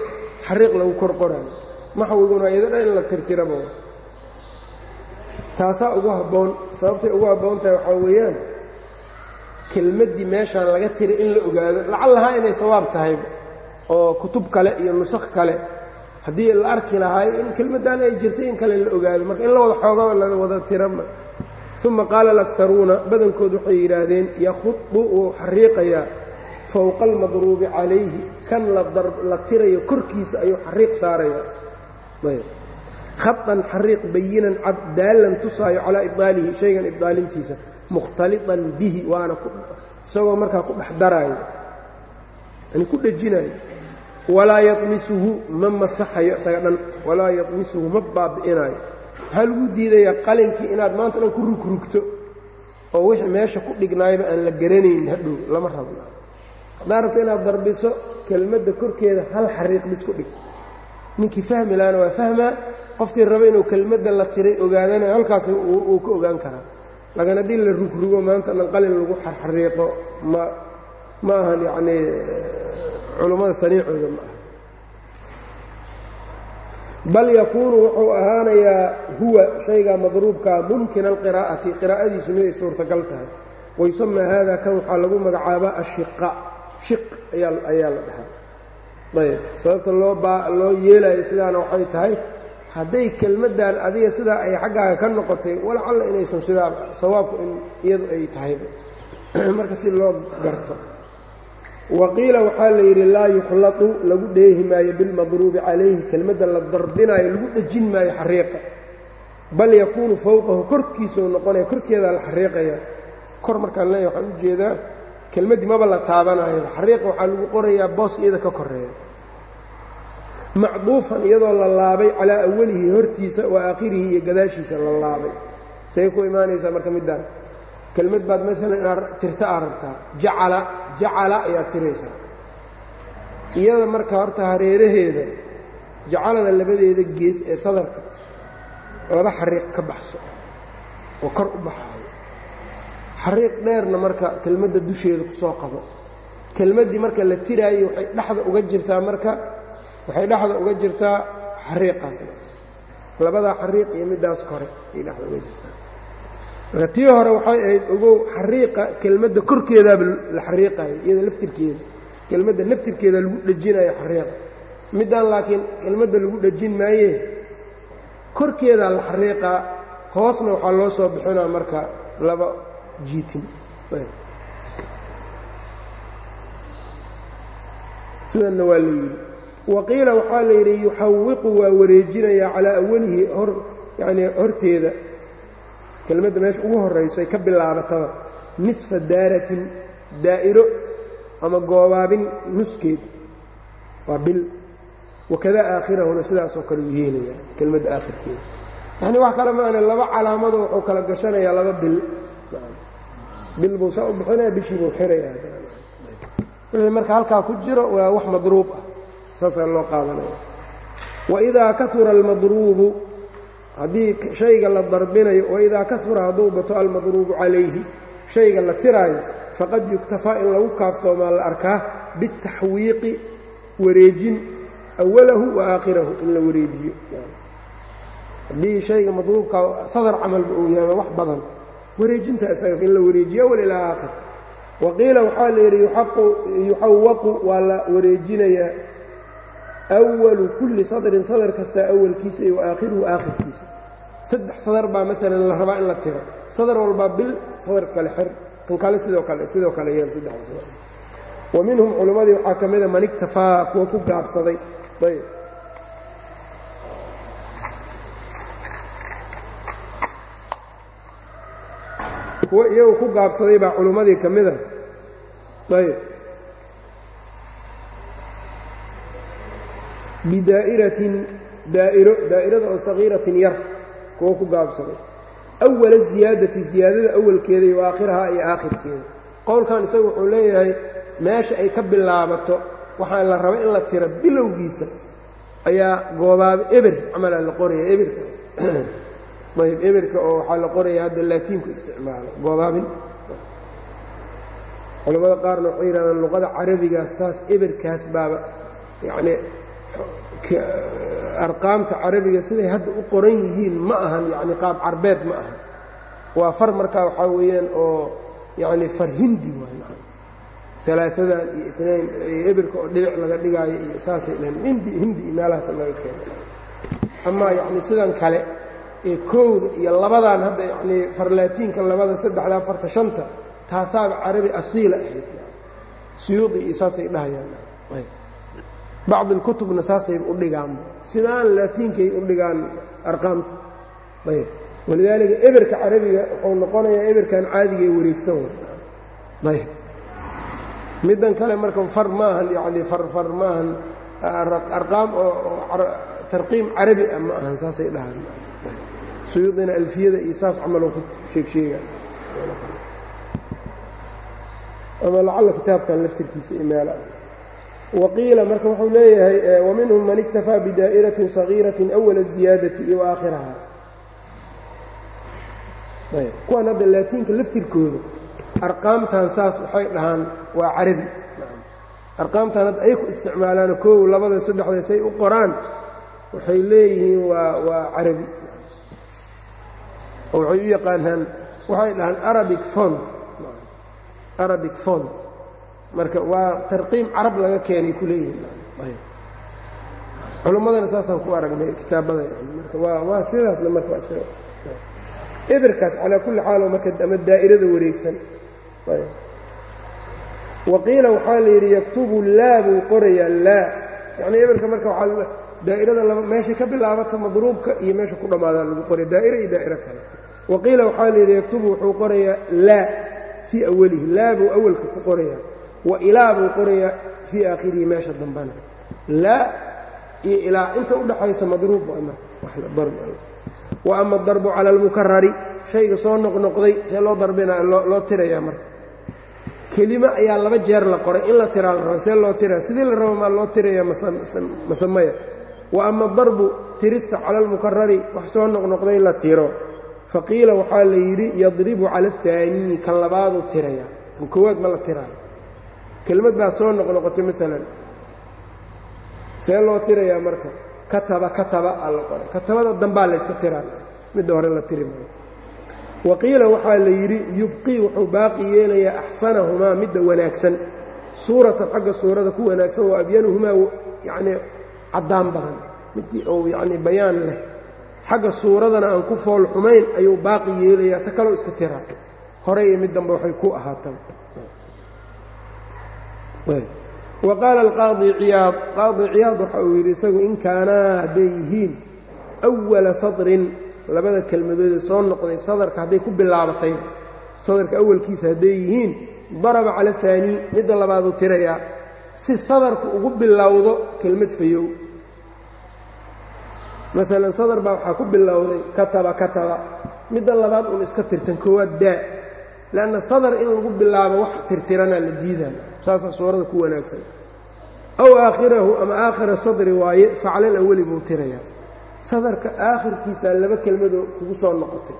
Speaker 1: xariiq lagu kor qorayo maxwiguna iyado dhan in la tirtiraba. Taasaa ugu habboon sababtay ugu habboon tahay waxaa weeyaan kelmaddii meeshaan laga tira in la ogaado lacallahaa inay sawaab tahayba oo kutub kale iyo nusakh kale haddii la arki lahaay in kelmaddan ay jirtay in kale la ogaado marka in la wada xoogo la wada tirama uma qaala alaktaruuna badankood waxay yidhaahdeen yakhudu wuu xariiqayaa fowqa almadruubi calayhi kan la tirayo korkiisa ayuu xariiq saaraya khaطan xariiq bayinan cad daallan tusaayo calaa ibdaalihi shaygan ibdaalintiisa mukhtaliطan bihi waana isagoo markaa ku dhex daraayo. Yani ku dhejinayo walaa yamisuhu ma masaxayo isaga dhan walaa yamisuhu ma baabi'inaayo. Maxaa lagu diidayaa qalinkii inaad maanta dhan ku rugrugto oo wixii meesha ku dhignaayba aan la garanayn hadhow lama rabna. Haddaad rabto inaad darbiso kelmadda korkeeda hal xariiq bis dhig. Ninkii fahmi lahana waa fahmaa qofkii raba inuu kelmadda la tiray ogaadana halkaas uu ka ogaan karaa. Laakiin haddii la rugrugo maanta dhan qalin lagu xarxariiqo ma ma ahan yacnii culummada saniicooda ma aha. Bal yakuunu wuxuu ahaanayaa huwa shaygaa madruubkaa mumkina alqiraa'ati qiraa'adiisu miday suurtagal tahay. Wayusamaa haada kan waxaa lagu magacaabaa ashiqa. Shiq ayaa la dhahaa. Ayb sababta loo loo yeelayo sidaana waxay tahay hadday kelmaddan adiga sidaa ay xaggaaga ka noqotay walacalla inaysan sidaa sawaabku in iyadu ay tahayba *clears throat* marka si loo garto waqiila waxaa la yidhi laa yukhlatu lagu dheehi maayo bilmadruubi calayhi kelmadda la darbinaayo lagu dhejin maayo xariiqa. Bal yakuunu fowqahu korkiisau noqonaya korkeedaa la xariiqaya. Kor markaan leeya waxaan u jeedaa kelmaddii maba la taabanayo xariiqa waxaa lagu qorayaa boos ka koreeya. Macduufan iyadoo la laabay calaa awalihi hortiisa wa aakhirihi iyo gadaashiisa la laabay. Say ku imaanaysaa marka middaan kelmad baad maalan tirta aa rabtaa jacala jacala ayaad tiraysaa iyada marka horta hareeraheeda jacalada labadeeda gees ee sadarka laba xariiq ka baxso oo kor u baxaayo. Xariiq dheerna marka kelmadda dusheeda ku soo qabo. Kelmaddii marka la tiraayo waxay dhexda uga jirtaa marka waxay dhexda uga jirtaa xariiqaasna labadaa xariiq iyo middaas kore ayay dhexda uga jirtaa marka tii hore waxay ahayd ogow xariiqa kelmadda korkeedaaba la xariiqayo iyada laftirkeeda kelmadda laftirkeeda lagu dhejinayo xariiqa. Middan laakiin kelmadda lagu dhejin maayee korkeedaa la xariiqaa hoosna waxaa loo soo bixinaa marka laba jiitin. Sidanna waa la yidhi. Waqiila waxaa la yidhi yuxawiqu waa wareejinayaa calaa awalihi hor yacnii horteeda kelmadda meesha ugu horrayso ay ka bilaabataba nisfa daaratin daa'iro ama goobaabin nuskeed. Waa bil. Wakada aakhirahuna sidaasoo kale uu yeelaya kelmadda aakhirkeeda. Yacnii wax kale maana laba calaamado wuxuu kala gashanayaa laba bil. Bil buu saa u bixinaya bishii buu xiraya. Wixii marka halkaa ku jiro waa wax madruub ah. Saasaa loo qaadanaya. Waidaa kaura almadruubu haddii shayga la darbinayo waidaa kaura hadduu bato almadruubu calayhi shayga la tiraayo faqad yuktafaa in lagu kaaftoomaa la arkaa biاtaxwiiqi wareejin awalahu wa aakhirahu in la wareejiyo. Haddii shayga madruubka sadar camalba uu yahay wax badan. Wareejinta isaga in la wareejiyo awal ilaa aakhir. Wa qiila waxaa la yidhi yuxawaqu waa la wareejinayaa awalu kulli sadrin sadar kastaa awalkiisa iyo aakhiruhu aakhirkiisa saddex sadar baa maalan la rabaa in la tiro sadar walbaa bil sadar kale xir kan kale sidoo kale sidoo kale yeel saddexda sadar wa minhum culimmadii waxaa ka mida man iktafaa kuwa ku gaabsaday ayb kuwa iyagu ku gaabsaday baa culimmadii ka mida ayb bidaa'iratin daa'iro daa'irada oo sagiiratin yar kuwa ku gaabsaday. Awala ziyaadati ziyaadada awalkeeda iyo aakhirahaa iyo aakhirkeeda. Qowlkan isaga wuxuu leeyahay meesha ay ka bilaabato waxaa la raba in la tiro bilowgiisa ayaa goobaaba eber camalaa la qoraya ebirka *clears throat* ayb ebirka oo waxaa la qoraya hadda laatiinku isticmaalo goobaabin culamada qaarna waxay yidhahdaan luqada carabigaas saas ebirkaas baaba yacnii arqaamta carabiga siday hadda u qoran yihiin ma ahan yacni qaab carbeed ma ahan. Waa far markaa waxaa weeyaan oo yacni far hindi waay alaaثadan iyo inayn iyo ebirka oo dhibic laga dhigaayo iyo saasay dhaheen hindi hindi iyo meelahaas laga keenay. Amaa yacni sidan kale ee kowda iyo labadan hadda yacnii farlaatiinka labada saddexda afarta shanta taasaaba carabi asiila ahayd suyuudi iyo saasay dhahayaan bacd اlkutubna saasay u dhigaan sidaan laatiinkay u dhigaan arqaamta ayb walidaalika ebirka carabiga wuxuu noqonayaa ebirkan caadiga ee wareegsan ayb middan kale marka far maahan yani farfar maahan arqaam oo tarqiim carabi ah ma ahan saasay dhahaan suyuudina alfiyada iyo saas camaloo ku sheegsheega ama lacalla kitaabkan laftirkiisa iyo meela waqiila marka wuxuu leeyahay waminhum man iktafaa bidaa'iratin sagiiratin awala ziyaadati iyo aakhiraha kuwan hadda laatiinka laftirkooda arqaamtan saas waxay dhahaan waa carabi arqaamtan hadda ay ku isticmaalaano koow labada saddexda say u qoraan waxay leeyihiin waa waa carabi oo waxay u yaqaanaan waxay dhahaan arabic fond arabic fond marka waa tarqiim carab laga keenay ku leeyihiin. Culummadana saasaan ku aragnay kitaabada. Marka waa sidaasna marka waa iska ebirkaas calaa kulli xaal marka ama daa'irada wareegsan. Waqiila waxaa la yidhi yaktubu laa buu qorayaa laa. Yacnii ebirka marka daa'irada meeshay ka bilaabata madruubka iyo meesha ku dhammaadaan lagu qoraya daa'iro iyo daa'iro kale. Waqiila waxaa la yidhi yaktubu wuxuu qorayaa laa fii awalihi laa buu awalka ku qorayaa wa ilaa buu qorayaa fii aakhirihi meesha dambana laa iyo ilaa inta udhaxaysa madruub wa ama adarbu cala almukarari. Shayga soo noqnoqday see loo darbina loo tirayaa marka. Kelimo ayaa laba jeer la qoray in la tiraa la raba see loo tiraa. Sidii la rabo maa loo tiraya masamaya. Wa ama darbu tirista cala almukarari wax soo noqnoqday la tiro. Faqiila waxaa la yidhi yadribu cala aلثaaniyi kan labaaduu tiraya kan koowaad ma la tiraayo kelmad baad soo noqnoqotay maalan see loo tirayaa marka? Kataba kataba aa la qoray. Katabada dambaa layska tiraa. Midda hore la tiri maayo. Waqiila waxaa la yidhi yubqii wuxuu baaqi yeelayaa axsanahumaa midda wanaagsan. Suuratan xagga suurada ku wanaagsan wa abyanuhumaa yacnii caddaan badan. Midii ou yacnii bayaan leh. Xagga suuradana aan ku fool xumayn ayuu baaqi yeelayaa ta kaloo iska tiraa. Hore iyo mid dambe waxay ku ahaatan wa qaala alqaadi ciyaad. Qaadi ciyaad waxa uu yidhi isagu in kaanaa hadday yihiin awala sadrin. Labada kelmadoodee soo noqday sadarka hadday ku bilaabatay. Sadarka awalkiisa hadday yihiin daraba cala ahaanii midda labaaduu tirayaa si sadarku ugu bilowdo kelmad fayow. Maalan sadar baa waxaa ku bilowday kataba kataba. Midda labaad un iska tirtan koowaad daa. Leanna sadar in lagu bilaabo wax tirtiranaa la diidaa saasaa suurada ku wanaagsan. Aw aakhirahu ama aakhira sadri waaye faclal awali buu tirayaa. Sadarka aakhirkiisaa laba kelmadoo kugu soo noqotay.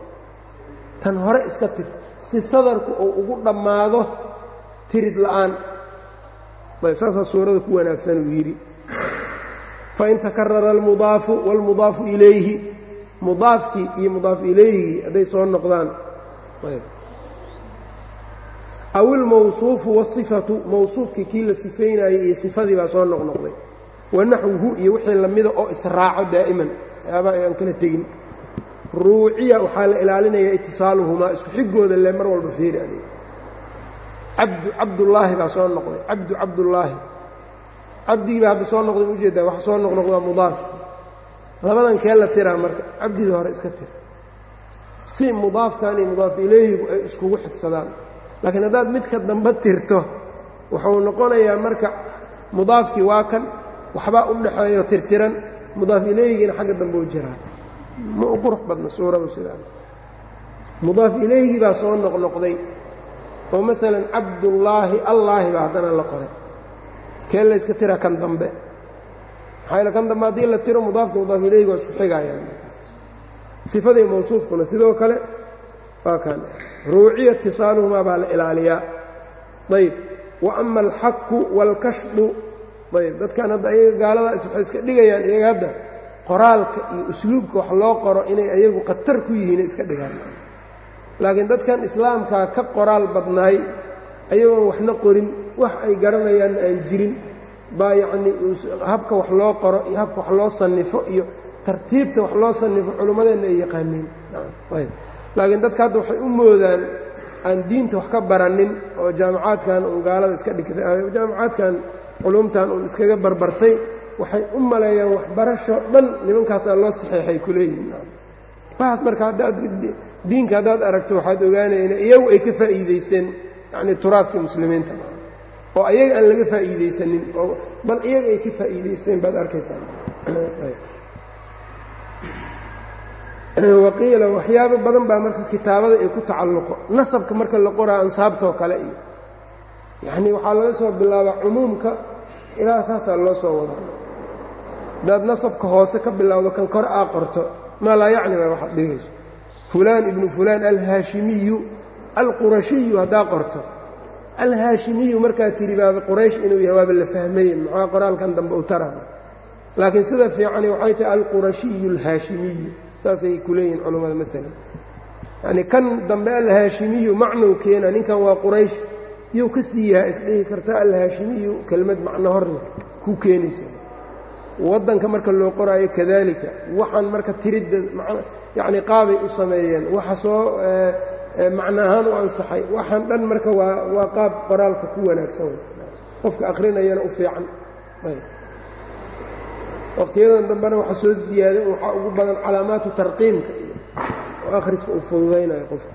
Speaker 1: Tan hore iska tir. Si sadarku uu ugu dhammaado tirid la'aan. Ayb saasaa suurada ku wanaagsan uu yidhi. Fain takarara almudaafu wاlmudaafu ilayhi. Mudaafkii iyo mudaaf ilayhigii hadday soo noqdaan aw ilmawsuufu waصifatu mawsuufkii kii la sifaynaayey iyo sifadii baa soo noqnoqday wanaxwuhu iyo wixii lamida oo israaco daa'iman yaaba aan kala tegin ruuciya waxaa la ilaalinayaa itisaaluhumaa isku xigooda le mar walba feeri adig cabdu cabdullaahi baa soo noqday cabdu cabdullaahi cabdigii baa hadda soo noqday u jeedaa waxa soo noqnoqd waa mudaaf labadan kee la tiraa marka cabdida hore iska tira si mudaafkan iyo mudaaf ilayhigu ay iskugu xigsadaan laakiin haddaad midka dambe tirto wuxuu noqonayaa marka mudaafkii waa kan waxbaa u dhaxeeyo tirtiran mudaaf ilayhigiina xagga dambe u jiraa ma u qurux badna suuradu sidaa mudaaf ilayhigii baa soo noqnoqday. Oo maalan cabdullaahi allaahi baa haddana la qoray. Kee layska tira kan dambe? Maxaa yaele kan dambe haddii la tiro mudaafka mudaaf ilayhiga waa isku xigayaan. Sifadii mawsuufkuna sidoo kale waa kan ruuciya itisaaluhumaa baa la ilaaliyaa ayb wa ama alxaku waalkashdu ayb dadkan hadda ayaga gaaladaas waxay iska dhigayaan iyaga hadda qoraalka iyo usluubka wax loo qoro inay ayagu khatar ku yihiin iska dhigaan laakiin dadkan islaamkaa ka qoraal badnaay ayagoon waxna qorin wax ay garanayaanna aan jirin baa yacnii habka wax loo qoro iyo habka wax loo sannifo iyo tartiibta wax loo sannifo culummadeenna ay yaqaaniin ayb laakiin dadka hadda waxay u moodaan aan diinta wax ka baranin oo jaamacaadkan uun gaalada iska dhigtay jaamacaadkan culumtan uun iskaga barbartay waxay u maleeyaan waxbarasho dhan nimankaasaa loo saxeexay ku leeyihiin waxaas marka haddaad diinka haddaad aragto waxaad ogaanayna iyagu ay ka faa'iidaysteen yacni turaadkii muslimiinta. Oo ayaga aan laga faa'iidaysanin oo bal iyaga ay ka faa'iidaysteen baad arkaysaa *clears throat* waqiila waxyaabo badan baa marka kitaabada ay ku tacalluqo. Nasabka marka la qoraa ansaabtoo kale iyo yacnii waxaa laga soo bilaabaa cumuumka ilaa saasaa loo soo wadaa haddaad nasabka hoose ka bilowdo kan kor aa qorto maa laa yacni baa waxaad dhigayso. Fulaan ibnu fulaan alhaashimiyu alqurashiyu haddaa qorto. Alhaashimiyu markaa tiri baaba quraysh inuu yahay waaba la fahmaye maxaa qoraalkan dambe u tara laakiin sida fiicani waxay tahay alqurashiyu alhaashimiyu saasay ku leeyihiin culammada maalan yacnii kan dambe alhaashimiyu macnow keena ninkan waa quraysh yuu ka sii yahay isdhihi karta alhaashimiyu kelmad macno horleh ku keenaysa. Waddanka marka loo qoraayo kadalika waxaan marka tiridda yacni qaabay u sameeyeen waxa soo macno ahaan u ansaxay waxaan dhan marka waa waa qaab qoraalka ku wanaagsan. Qofka akhrinayana u fiican waqtiyadan dambena waxaa soo ziyaaday waxaa ugu badan calaamaatu tarqiimka iyo oo akhriska uu fududaynayo qofka.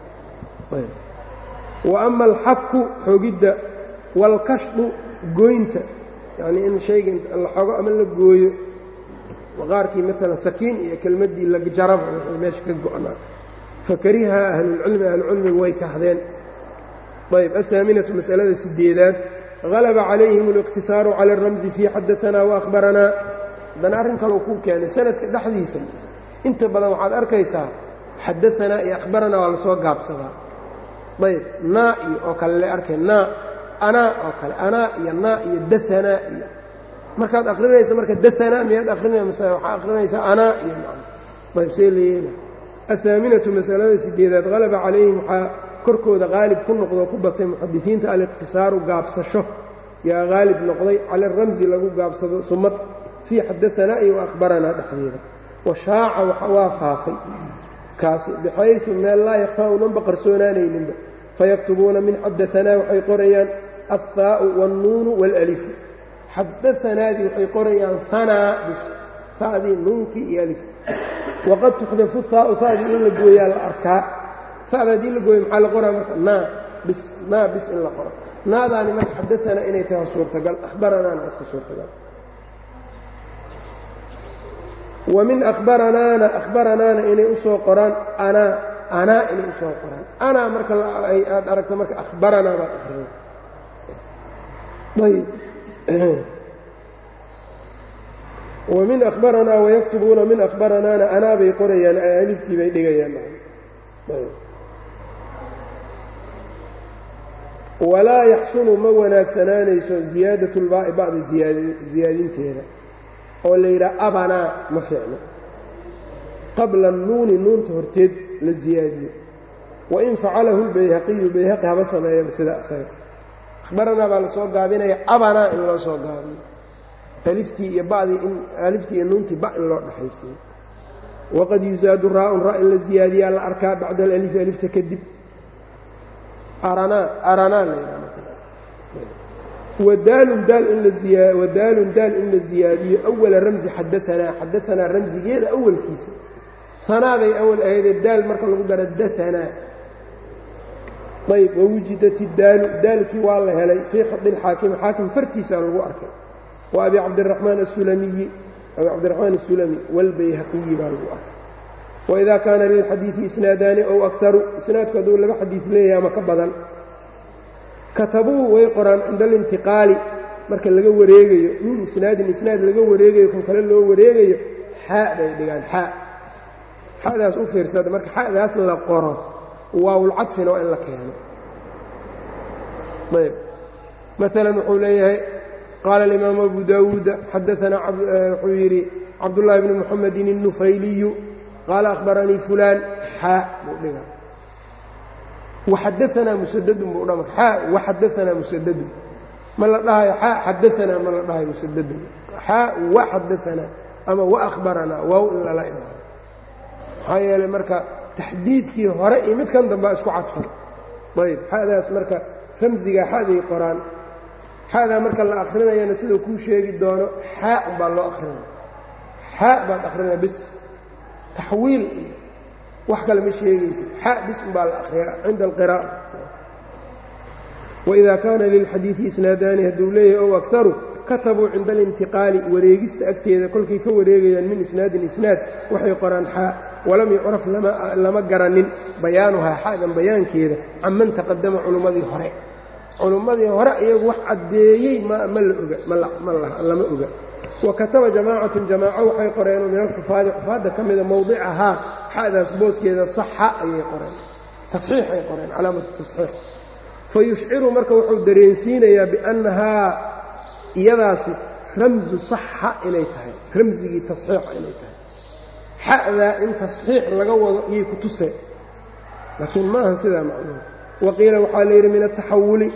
Speaker 1: Wa ama alxaku xogidda waalkashdu goynta yacnii in shayga la xogo ama la gooyo maqaarkii maalan sakiin iyo kelmaddii la jaraba waxay meesha ka go-naa ahlulcilmi ahlucilmigu way kahdeen ayb ahaaminatu masalada sideedaad halaba calayhim اliqtisaaru cala اramsi fii xadaanaa waahbaranaa haddana arrin kaleu kuu keenay sanadka dhexdiisa. Inta badan waxaad arkaysaa xadaanaa iyo akhbaranaa waa la soo gaabsadaa. Ayb naa iyo oo kale le arkay naa anaa oo kale. Anaa iyo naa iyo daanaa iyo. Markaad akrinaysa marka daanaa miyaad akrinaya mase waxaa akrinaysaa anaa iyo ayb see la yeela. Ahaaminatu masalada sideedaad halaba calayhim waxaa korkooda qaalib ku noqdoo ku batay muxadisiinta aliqtisaaru gaabsasho. Yaa qaalib noqday cala aramsi lagu gaabsado sumad fii xadaanaa iyo waahbaranaa dhexdeeda. Washaaca waa faafay. Kaasi bixaysu meel laa yakfaa unanba qarsoonaanayninba fayaktubuuna min xadaanaa waxay qorayaan alhaau wاlnuunu wاlalifu xadaanaadii waxay qorayaan hanaa bis adii nuunkii iyo alifki waqad tuxdafu haau haddii in la gooyaa la arkaa. Ada la gooyo maxaa la qoraa marka? Naa bis naa bis in la qoro. Naadaani marka xadaanaa inay tahay suurtagal ahbaranaana iska suurtagal wa min ahbaranaana ahbaranaana inay u soo qoraan anaa anaa inay u soo qoraan. Anaa marka aad aragto marka ahbaranaa baad akrina ayb wamin ahbaranaa wayaktubuuna min ahbaranaana anaa bay qorayaan aliftii bay dhigayaan. Walaa yaxsunu ma wanaagsanaanayso ziyaadat lbaa'i bacdi ziyaadinteeda oo la yidhaha abanaa ma fiicno. Qabla nuuni nuunta horteed la ziyaadiyo. Wain facalahu lbayhaqiyu bayhaqi haba sameeyaba sidaa isaga. Ahbaranaa baa la soo gaabinaya abanaa in loo soo gaabiyo. Aliftii iyo badii in aliftii iyo nuuntii ba in loo dhexaysiiyo waqad yusaadu raa-un ra in la ziyaadiyaa la arkaa bacda alalifi alifta kadib. Aranaa aranaa la la wadaalun daal in la ziyaadiyo awala ramsi xadaanaa xadaanaa ramsigeeda awalkiisa sanaa bay awal ahaydee daal marka lagu daro daanaa ayb wawujidat idaalu daalkii waa la helay fii khadi اlxaakimi xaakim fartiisaa lagu arkay wa abi cabdiraxmaan asulamiyi abi cabdiraxmaan asulami wاlbayhaqiyi baa lagu arkay waidaa kaana lilxadiidi isnaadaani ow akaru isnaadku hadduu laba xadiid leeyahay ama ka badan katabuu way qoraan cinda alintiqaali. Marka laga wareegayo min isnaadin isnaad laga wareegayo kan kale loo wareegayo xaa bay dhigaan xaa. Xadaas u fiirsada marka xadaas la qoro waawulcadfina waa in la keeno. Ayb. Maalan wuxuu leeyahay qaala alimaamu abu daawuuda xadaanaa wuxuu yidhi cabdullaahi bni muxamedin الnufayliyu qaala akhbaranii fulaan xaa buu dhigaa waxadaanaa musadadun buu dha marka xaa waxadaanaa musadadun ma la dhahayo xaa xadaanaa ma la dhahayo musadadun xaa waxadaanaa ama waahbaranaa waaw in lala imaado maxaa yeelay marka taxdiidkii hore iyo midkan dambea isku cadfan ayb xadaas marka ramsigaa xaday qoraan xadaa marka la akrinayana siduu kuu sheegi doono xaa baa loo akrinaya xaa baad akrinaya bis taxwiil iyo wax kale ma sheegaysid. Xaa bis umbaa la akriyaa cinda alqiraa'a waidaa kaana lilxadiidi isnaadaani hadduu leeyahay ow akaru katabuu cinda alintiqaali wareegista agteeda kolkay ka wareegayaan min isnaadin isnaad waxay qoraan xaa walam yucraf lama garanin bayaanuhaa xaadan bayaankeeda canman taqadama culummadii hore. Culummadii hore iyagu wax caddeeyey ma la oga lama oga wa kataba jamaacatun jamaaco waxay qoreenoo min alxufaadi xufaadda ka mida mowdicahaa xadaas booskeeda saxa ayay qoreen. Tasxiixay qoreen calaamatu tasxiix. Fa yushciru marka wuxuu dareensiinayaa biannahaa iyadaasi ramsu saxa inay tahay ramsigii tasxiixa inay tahay. Xa'daa in tasxiix laga wado iyay ku tuseen. Laakiin ma aha sidaa macnuhu waqiila waxaa la yidhi min ataxawuli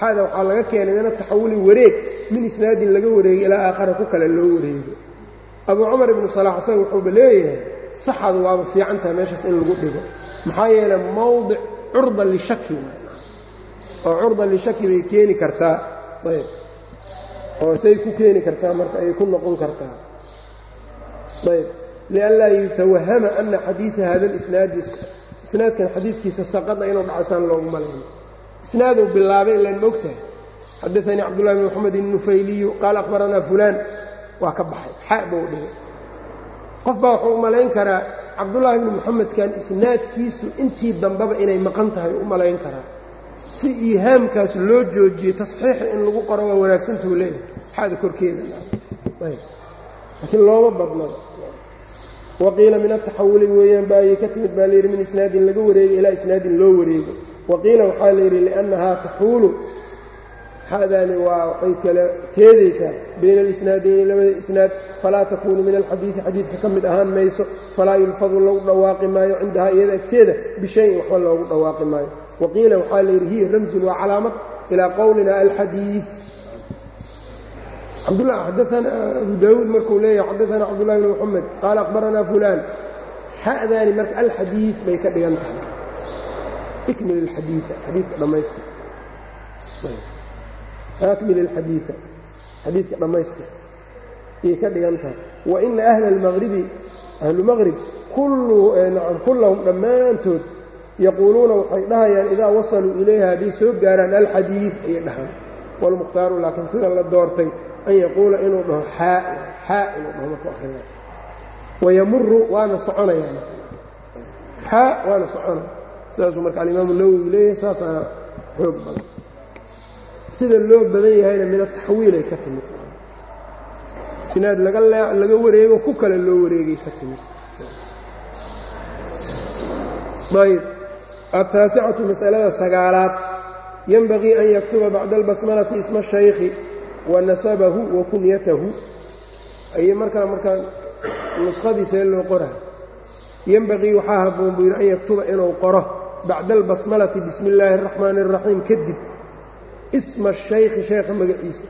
Speaker 1: xada waxaa laga keenay min ataxawuli wareeg min isnaadin laga wareegay ilaa aakhara ku kale loo wareego abuu cumar ibnu salaax isaga wuxuuba leeyahay saxadu waaba fiican tahay meeshaas in lagu dhigo. Maxaa yeelay mowdic curda lishaki oo curda lishaki bay keeni kartaa. Ayb. Oo say ku keeni kartaa marka ay ku noqon kartaa. Ayb. Lianlaa yutawahama ana xadiida hada lisnaadi isnaadkan xadiidkiisa saqada inuu dhacasaan loogu malayno isnaaduu bilaabay ilaan ma ogtahay. Xadaanii cabdullahi bn moxamed innufayliyu qaala akhbaranaa fulaan. Waa ka baxay xaa buu dhigay. Qof baa wuxuu u malayn karaa cabdullaahi bni moxamedkan isnaadkiisu intii dambeba inay maqan tahay u malayn karaa. Si iihaamkaas loo joojiyey tasxiixa in lagu qoro waa wanaagsantuu leeyahay. Xaada korkeeda. Laakiin looma badnado waqiila min ataxawuli weeyaan baayay ka timid baa layidhi min isnaadin laga wareego ilaa isnaadin loo wareego waqiila waxaa la yidhi liannahaa taxuulu xadaani waa waxay kala teedaysaa bayna alisnaadayni labada isnaad falaa takuunu min alxadiidi xadiidka ka mid ahaan mayso falaa yulfadu lagu dhawaaqi maayo cindahaa iyada agteeda bishayin waxba loogu dhawaaqi maayo. Waqiila waxaa la yidhi hiya ramsun waa calaamad ilaa qowlina alxadiid xadaana abu daawuud markuu leeyahay xadaana cabdullahi bni moxamed qaala akhbaranaa fulaan xa'daani marka alxadiid bay ka dhigan tahay ikmil alxadiida xadiidka dhammaystir akmil alxadiida xadiidka dhammaystir ayay ka dhigan tahay wa ina ahla almaqribi ahlu maqrib kullahum dhammaantood yaquuluuna waxay dhahayaan idaa wasaluu ilayha hadday soo gaaraan alxadiid ayay dhahaan wاlmukhtaaru laakiin sida la doortay an yaquula inuu dhaho xaa xaa inuu dhaho marku socona sidaasuu marka alimaamu nawowi leeyahay saasaana xoog badan. Sida loo badan yahayna min ataxwiilay ka timid. Isnaad laga laga wareego ku kale loo wareegay ka timid. Ayb altaasicatu masalada sagaalaad. Yenbagii an yaktuba bacda albasmalati isma shaykhi wa nasabahu wa kunyatahu. Ay markaa markaa nuskhadiisee loo qoraa yenbagii waxaa habboon buu yidhi an yaktuba inuu qoro bacda albasmalati bismi illaahi اraxmaani اraxiim kadib isma shaykhi sheekha magaciisa.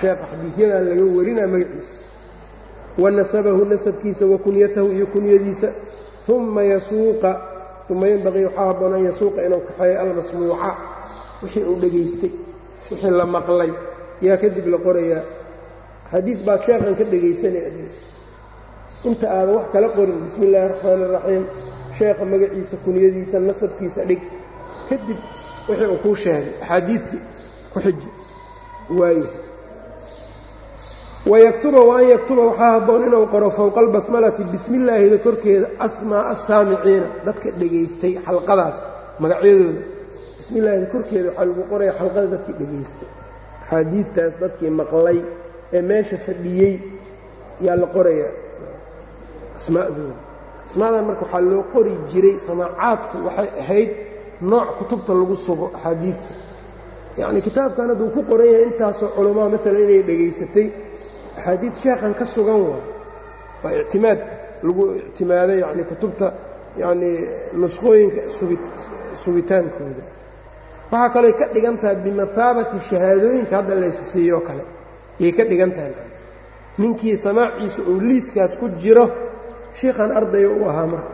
Speaker 1: Sheekha xadiidyadan laga warinaa magaciisa. Wa nasabahu nasabkiisa wa kunyatahu iyo kunyadiisa. Uma yasuuqa uma yenbaqii waxaa habboon an yasuuqa inuu kaxeeyo almasmuuca. Wixii uu dhegaystay wixii la maqlay. Yaa kadib la qorayaa. Xadiid baad sheekhan ka dhegaysanaya inta aadan wax kala qorin bismi illaahi raxmaani iraxiim sheekha magaciisa kunyadiisa nasabkiisa dhig. Kadib wixii uu kuu sheegay axaadiidtii ku xiji. Waayahay wayaktuba wa yaktuba waxaa habboon inuu qoro fowqa albasmalati bismi illaahida korkeeda asmaa assaamiciina. Dadka dhegaystay xalqadaas magacyadooda. Bismi illaahida korkeeda waxaa lagu qoraya xalqada dadkii dhegaystay axaadiidtaas dadkii maqlay ee meesha fadhiyey yaa la qorayaa. Asmaa'dooda asmaadan marka waxaa loo qori jiray samaacaadku waxay ahayd nooc kutubta lagu sugo axaadiidta yacnii kitaabkan hadduu ku qoran yahay intaasoo culamaa maalan inay dhegaysatay axaadiid sheekhan ka sugan waay waa ictimaad lagu ictimaaday yacnii kutubta yacnii nuskhooyinka sugitaankooda waxaa kaley ka dhigan tahay bimahaabati shahaadooyinka hadda laysa siiyoo kale. Yay ka dhigan tahay ninkii samaaciisa uu liiskaas ku jiro shiikhan ardaya u ahaa marka.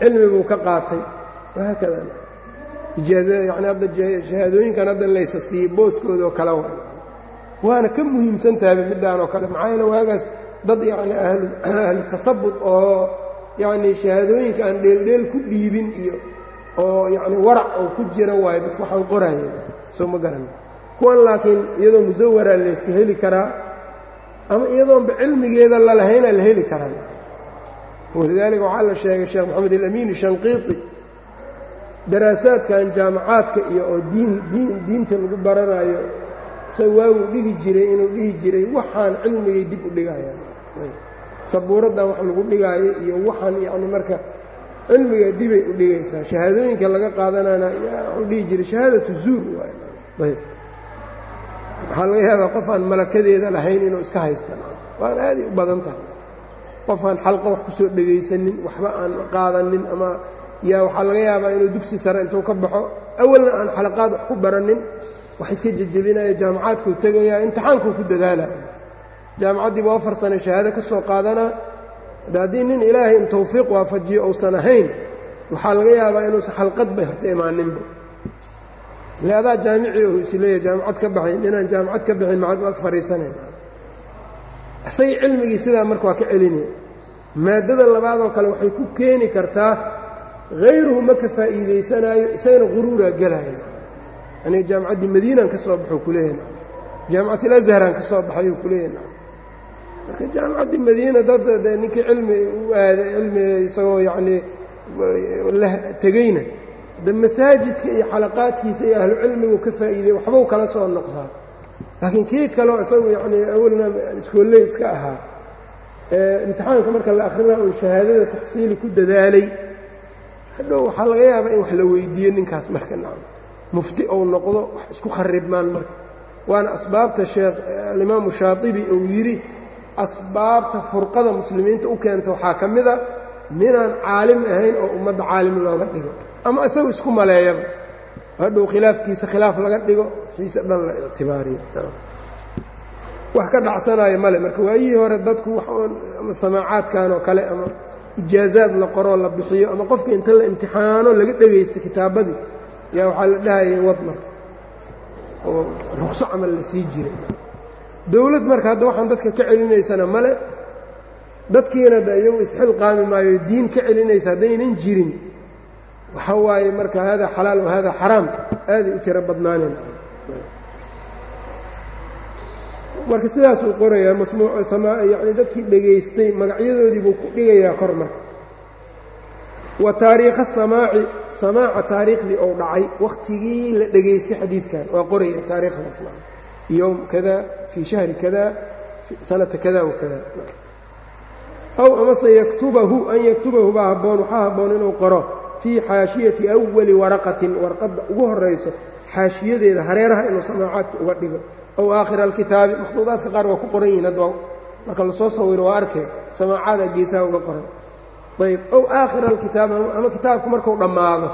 Speaker 1: Cilmiguu ka qaatay. Wahaakada yani hadda shahaadooyinkan hadda laysa siiyey booskooda oo kale waa. Waana ka muhiimsan tahayba middaan oo kale. Maxaa yeele waagaas dad yacni ahlu tahabut oo yacnii shahaadooyinka aan dheeldheel ku dhiibin iyo oo yacni warac oo ku jira waayo dadku waxaan qoraayeen soo ma garan. Kuwan laakiin iyadoo musawaraa layska heli karaa ama iyadoonba cilmigeeda lalahaynaa la heli karaa walidaalika waxaa la sheegay sheekh moxamed alamiini shanqiiti daraasaadkan jaamacaadka iyo oo diin diin diinta lagu baranayo isaga waaguu dhigi jiray inuu dhihi jiray waxaan cilmigay dib u dhigayaan. Sabuuraddan wax lagu dhigaayo iyo waxaan yacni marka cilmiga dibay u dhigaysaa. Shahaadooyinka laga qaadanana wuxuu dhihi jiray shahaadatu zuur waay waxaa laga yaabaa qof aan malakadeeda lahayn inuu iska haystan waana aaday u badan tahay qof aan xalqa wax ku soo dhegaysanin waxba aan qaadanin ama yaa waxaa laga yaabaa inuu dugsi sare intuu ka baxo awalna aan xalaqaad wax ku baranin wax iska jejebinaya jaamacaadkuu tegaya imtixaankuu ku dadaala. Jaamacaddiiba afar sane shahaado ka soo qaadanaa haddii nin ilaahay in tawfiiq waafajiyo uusan ahayn waxaa laga yaabaa inuusan xalqad bay horta imaaninba ile adaa jaamici u isleeyahy jaamacad ka baxay ninaan jaamacad ka bixin macad ag fadhiisanayn isagii cilmigii sidaa marka waa ka celinaya maaddada labaadoo kale waxay ku keeni kartaa hayruhu ma ka faa'iidaysanaayo isagana quruuraa gelaya aniga jaamacaddii madiinaan ka soo baxo kuleeyahy jaamacatilasharaan ka soo baxayuu kuleeyahy marka jaamacaddii madiina dad de ninkii cilmi u aaday cilmi isagoo yacnii la tegeyna de masaajidka iyo xalaqaadkiisa iyo ahlu cilmigu ka faa'iidey waxbuu kala soo noqdaa laakiin kii kaleo isagu yacnii awalna iskooley iska ahaa imtixaanka marka la akhrina uu shahaadada taxsiili ku dadaalay hadhow waxaa laga yaabaa in wax la weydiiyo ninkaas marka nacam. Mufti ou noqdo wax isku kharibmaan marka. Waana asbaabta sheekh alimaamu shaatibi uu yidhi asbaabta furqada muslimiinta u keenta waxaa ka mida ninaan caalim ahayn oo ummadda caalim looga dhigo. Ama isagu isku maleeyaba hadhow khilaafkiisa khilaaf laga dhigo xiise dhan la ictibaariyo. Wax ka dhacsanaayo male marka waayihii hore dadku ama samaacaadkan oo kale ama ijaazaad la qoroo la bixiyo ama qofka inta la imtixaano laga dhegaysto kitaabadii yaa waxaa la dhahayay wad marka. Oo ruqso camal la sii jiray. Dowlad marka hadda waxaan dadka ka celinaysana male dadkiina da iyagu isxil qaami maayo diin ka celinaysa haddaynan jirin waxa waaye marka hada xalaal wa hada xaraam aaday u tiro badnaaneen. Marka sidaasuu qorayaa yani dadkii dhegaystay magacyadoodii buu ku dhigayaa kor marka. Wa taariikha samaaci samaaca taariikhdii ou dhacay wakhtigii la dhegaystay xadiidkan. Waa qoraya taariikhdaas yowm kada fii shahri kada sanata kada wa kada aw amase yaktubahu an yaktubahu baa habboon waxaa habboon inuu qoro fii xaashiyati awali waraqatin warqadda ugu horayso xaashiyadeeda hareeraha inuu samaacaadka uga dhigo. Aw aakhira alkitaabi makhduudaadka qaar waa ku qoran yihiin hadda marka la soo sawiro waa arkee samaacaada geesaha uga qoran. Ayb ow aakhira alkitaab ama kitaabku marku dhammaado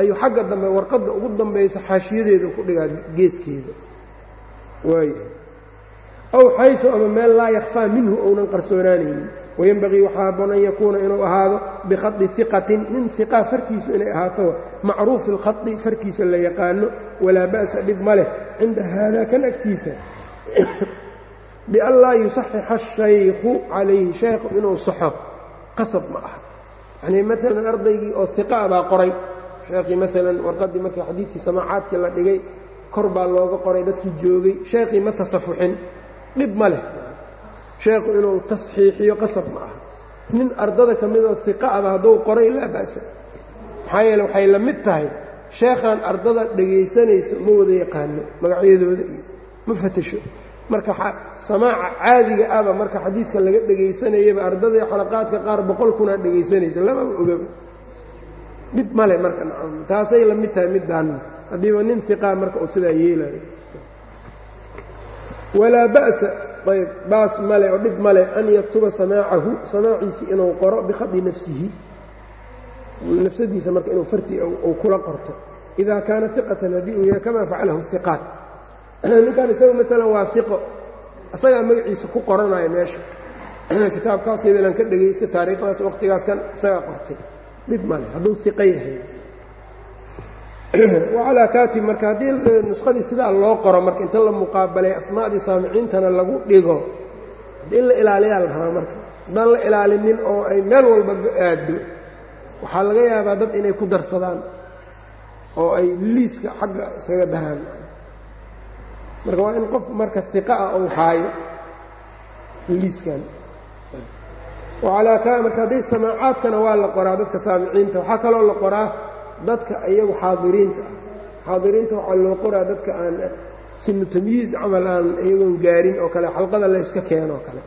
Speaker 1: ayuu xagga dambe warqadda ugu dambaysa xaashiyadeeda ku dhigaa geeskeeda. Waay aw xayu ama meel laa yakfaa minhu ounan qarsoonaanaynin wayenbaqii waxaa haboon an yakuuna inuu ahaado bikhadi iqatin nin iqa farkiisu inay ahaato macruufi اlkhai farkiisa la yaqaano walaa ba'sa dhib ma leh cinda haada kan agtiisa bianlaa yusaxixa اshayku calayhi shaykhu inuu saxo qasab ma aha yanii maalan ardaygii oo iqa baa qoray sheekhii maalan warqaddii marka xadiidkii samaacaadkii la dhigay kor baa looga qoray dadkii joogay sheekhii ma tasafuxin dhib ma leh. Sheekhu inuu tasxiixiyo qasab ma aha. Nin ardada ka midoo iqa aba hadduu qoray laa ba'sa. Maxaa yeele waxay la mid tahay sheekhaan ardada dhegaysanayso ma wada yaqaano magacyadooda iyo ma fatasho. Marka samaaca caadiga ahba marka xadiidkan laga dhegaysanayaba ardadii xalaqaadka qaar boqol kunaa dhegaysanaysa lamaba ogaba dhib male marka taasay la mid tahay middaanna haddiiba nin iqaa marka uu sidaa yeelayo walaa ba'sa ayb baas male oo dhib male an yaktuba samaacahu samaaciisi inuu qoro bikhadi nafsihi. Nafsadiisa marka inuu farti uu kula qorto. Idaa kaana iqatan haddii uu yahay kamaa facalahu iqaat *clears throat* ninkan isagu maalan waa iqo isagaa magaciisa ku qoranaya meesha. *clears throat* Kitaabkaas hebelan ka dhegaystay taariikhdaas waqtigaas kan isagaa qortay. Dhib male hadduu iqo yahay *clears throat* wacalaa kaatib marka haddii nuskhadii sidaa loo qoro marka inta la muqaabalay asmaa'dii saamiciintana lagu dhigo in la ilaaliyaa la rabaa marka haddaan la ilaalinin oo ay meel walba aaddo waxaa laga yaabaa dad inay ku darsadaan oo ay liiska xagga isaga dahaan marka waa in qof marka iqa ah ou haayo liiskan. Marka hadday samaacaadkana waa la qoraa dadka saamiciinta waxaa kaloo la qoraa dadka iyagu xaadiriinta ah. Xaadiriinta waxaa loo qoraa dadka aan sinu tamyiiz camal aan iyagoon gaarin oo kale xalqada layska keeno oo kale.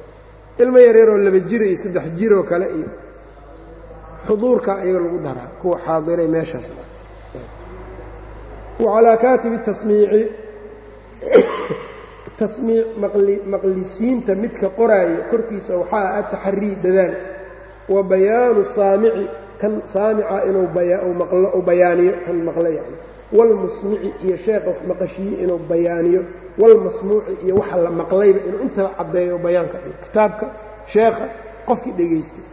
Speaker 1: Ilmo yaryaroo laba jiro iyo saddex jiroo kale iyo xuduurka iyaga lagu daraa kuwa xaadiray meeshaas. Wacalaa kaatibi tasmiici *coughs* tasmiic maqlisiinta midka qoraayo korkiisa waxaa ah taxarii dadaal. Wa bayaanu saamici kan saamica inuu bayaaniyo kan maqle yani walmusmici iyo sheekha wax maqashiye inuu bayaaniyo walmasmuuci iyo waxa la maqlayba inuu intaa caddeeyo bayaanka dhigo kitaabka sheekha qofkii dhegaystay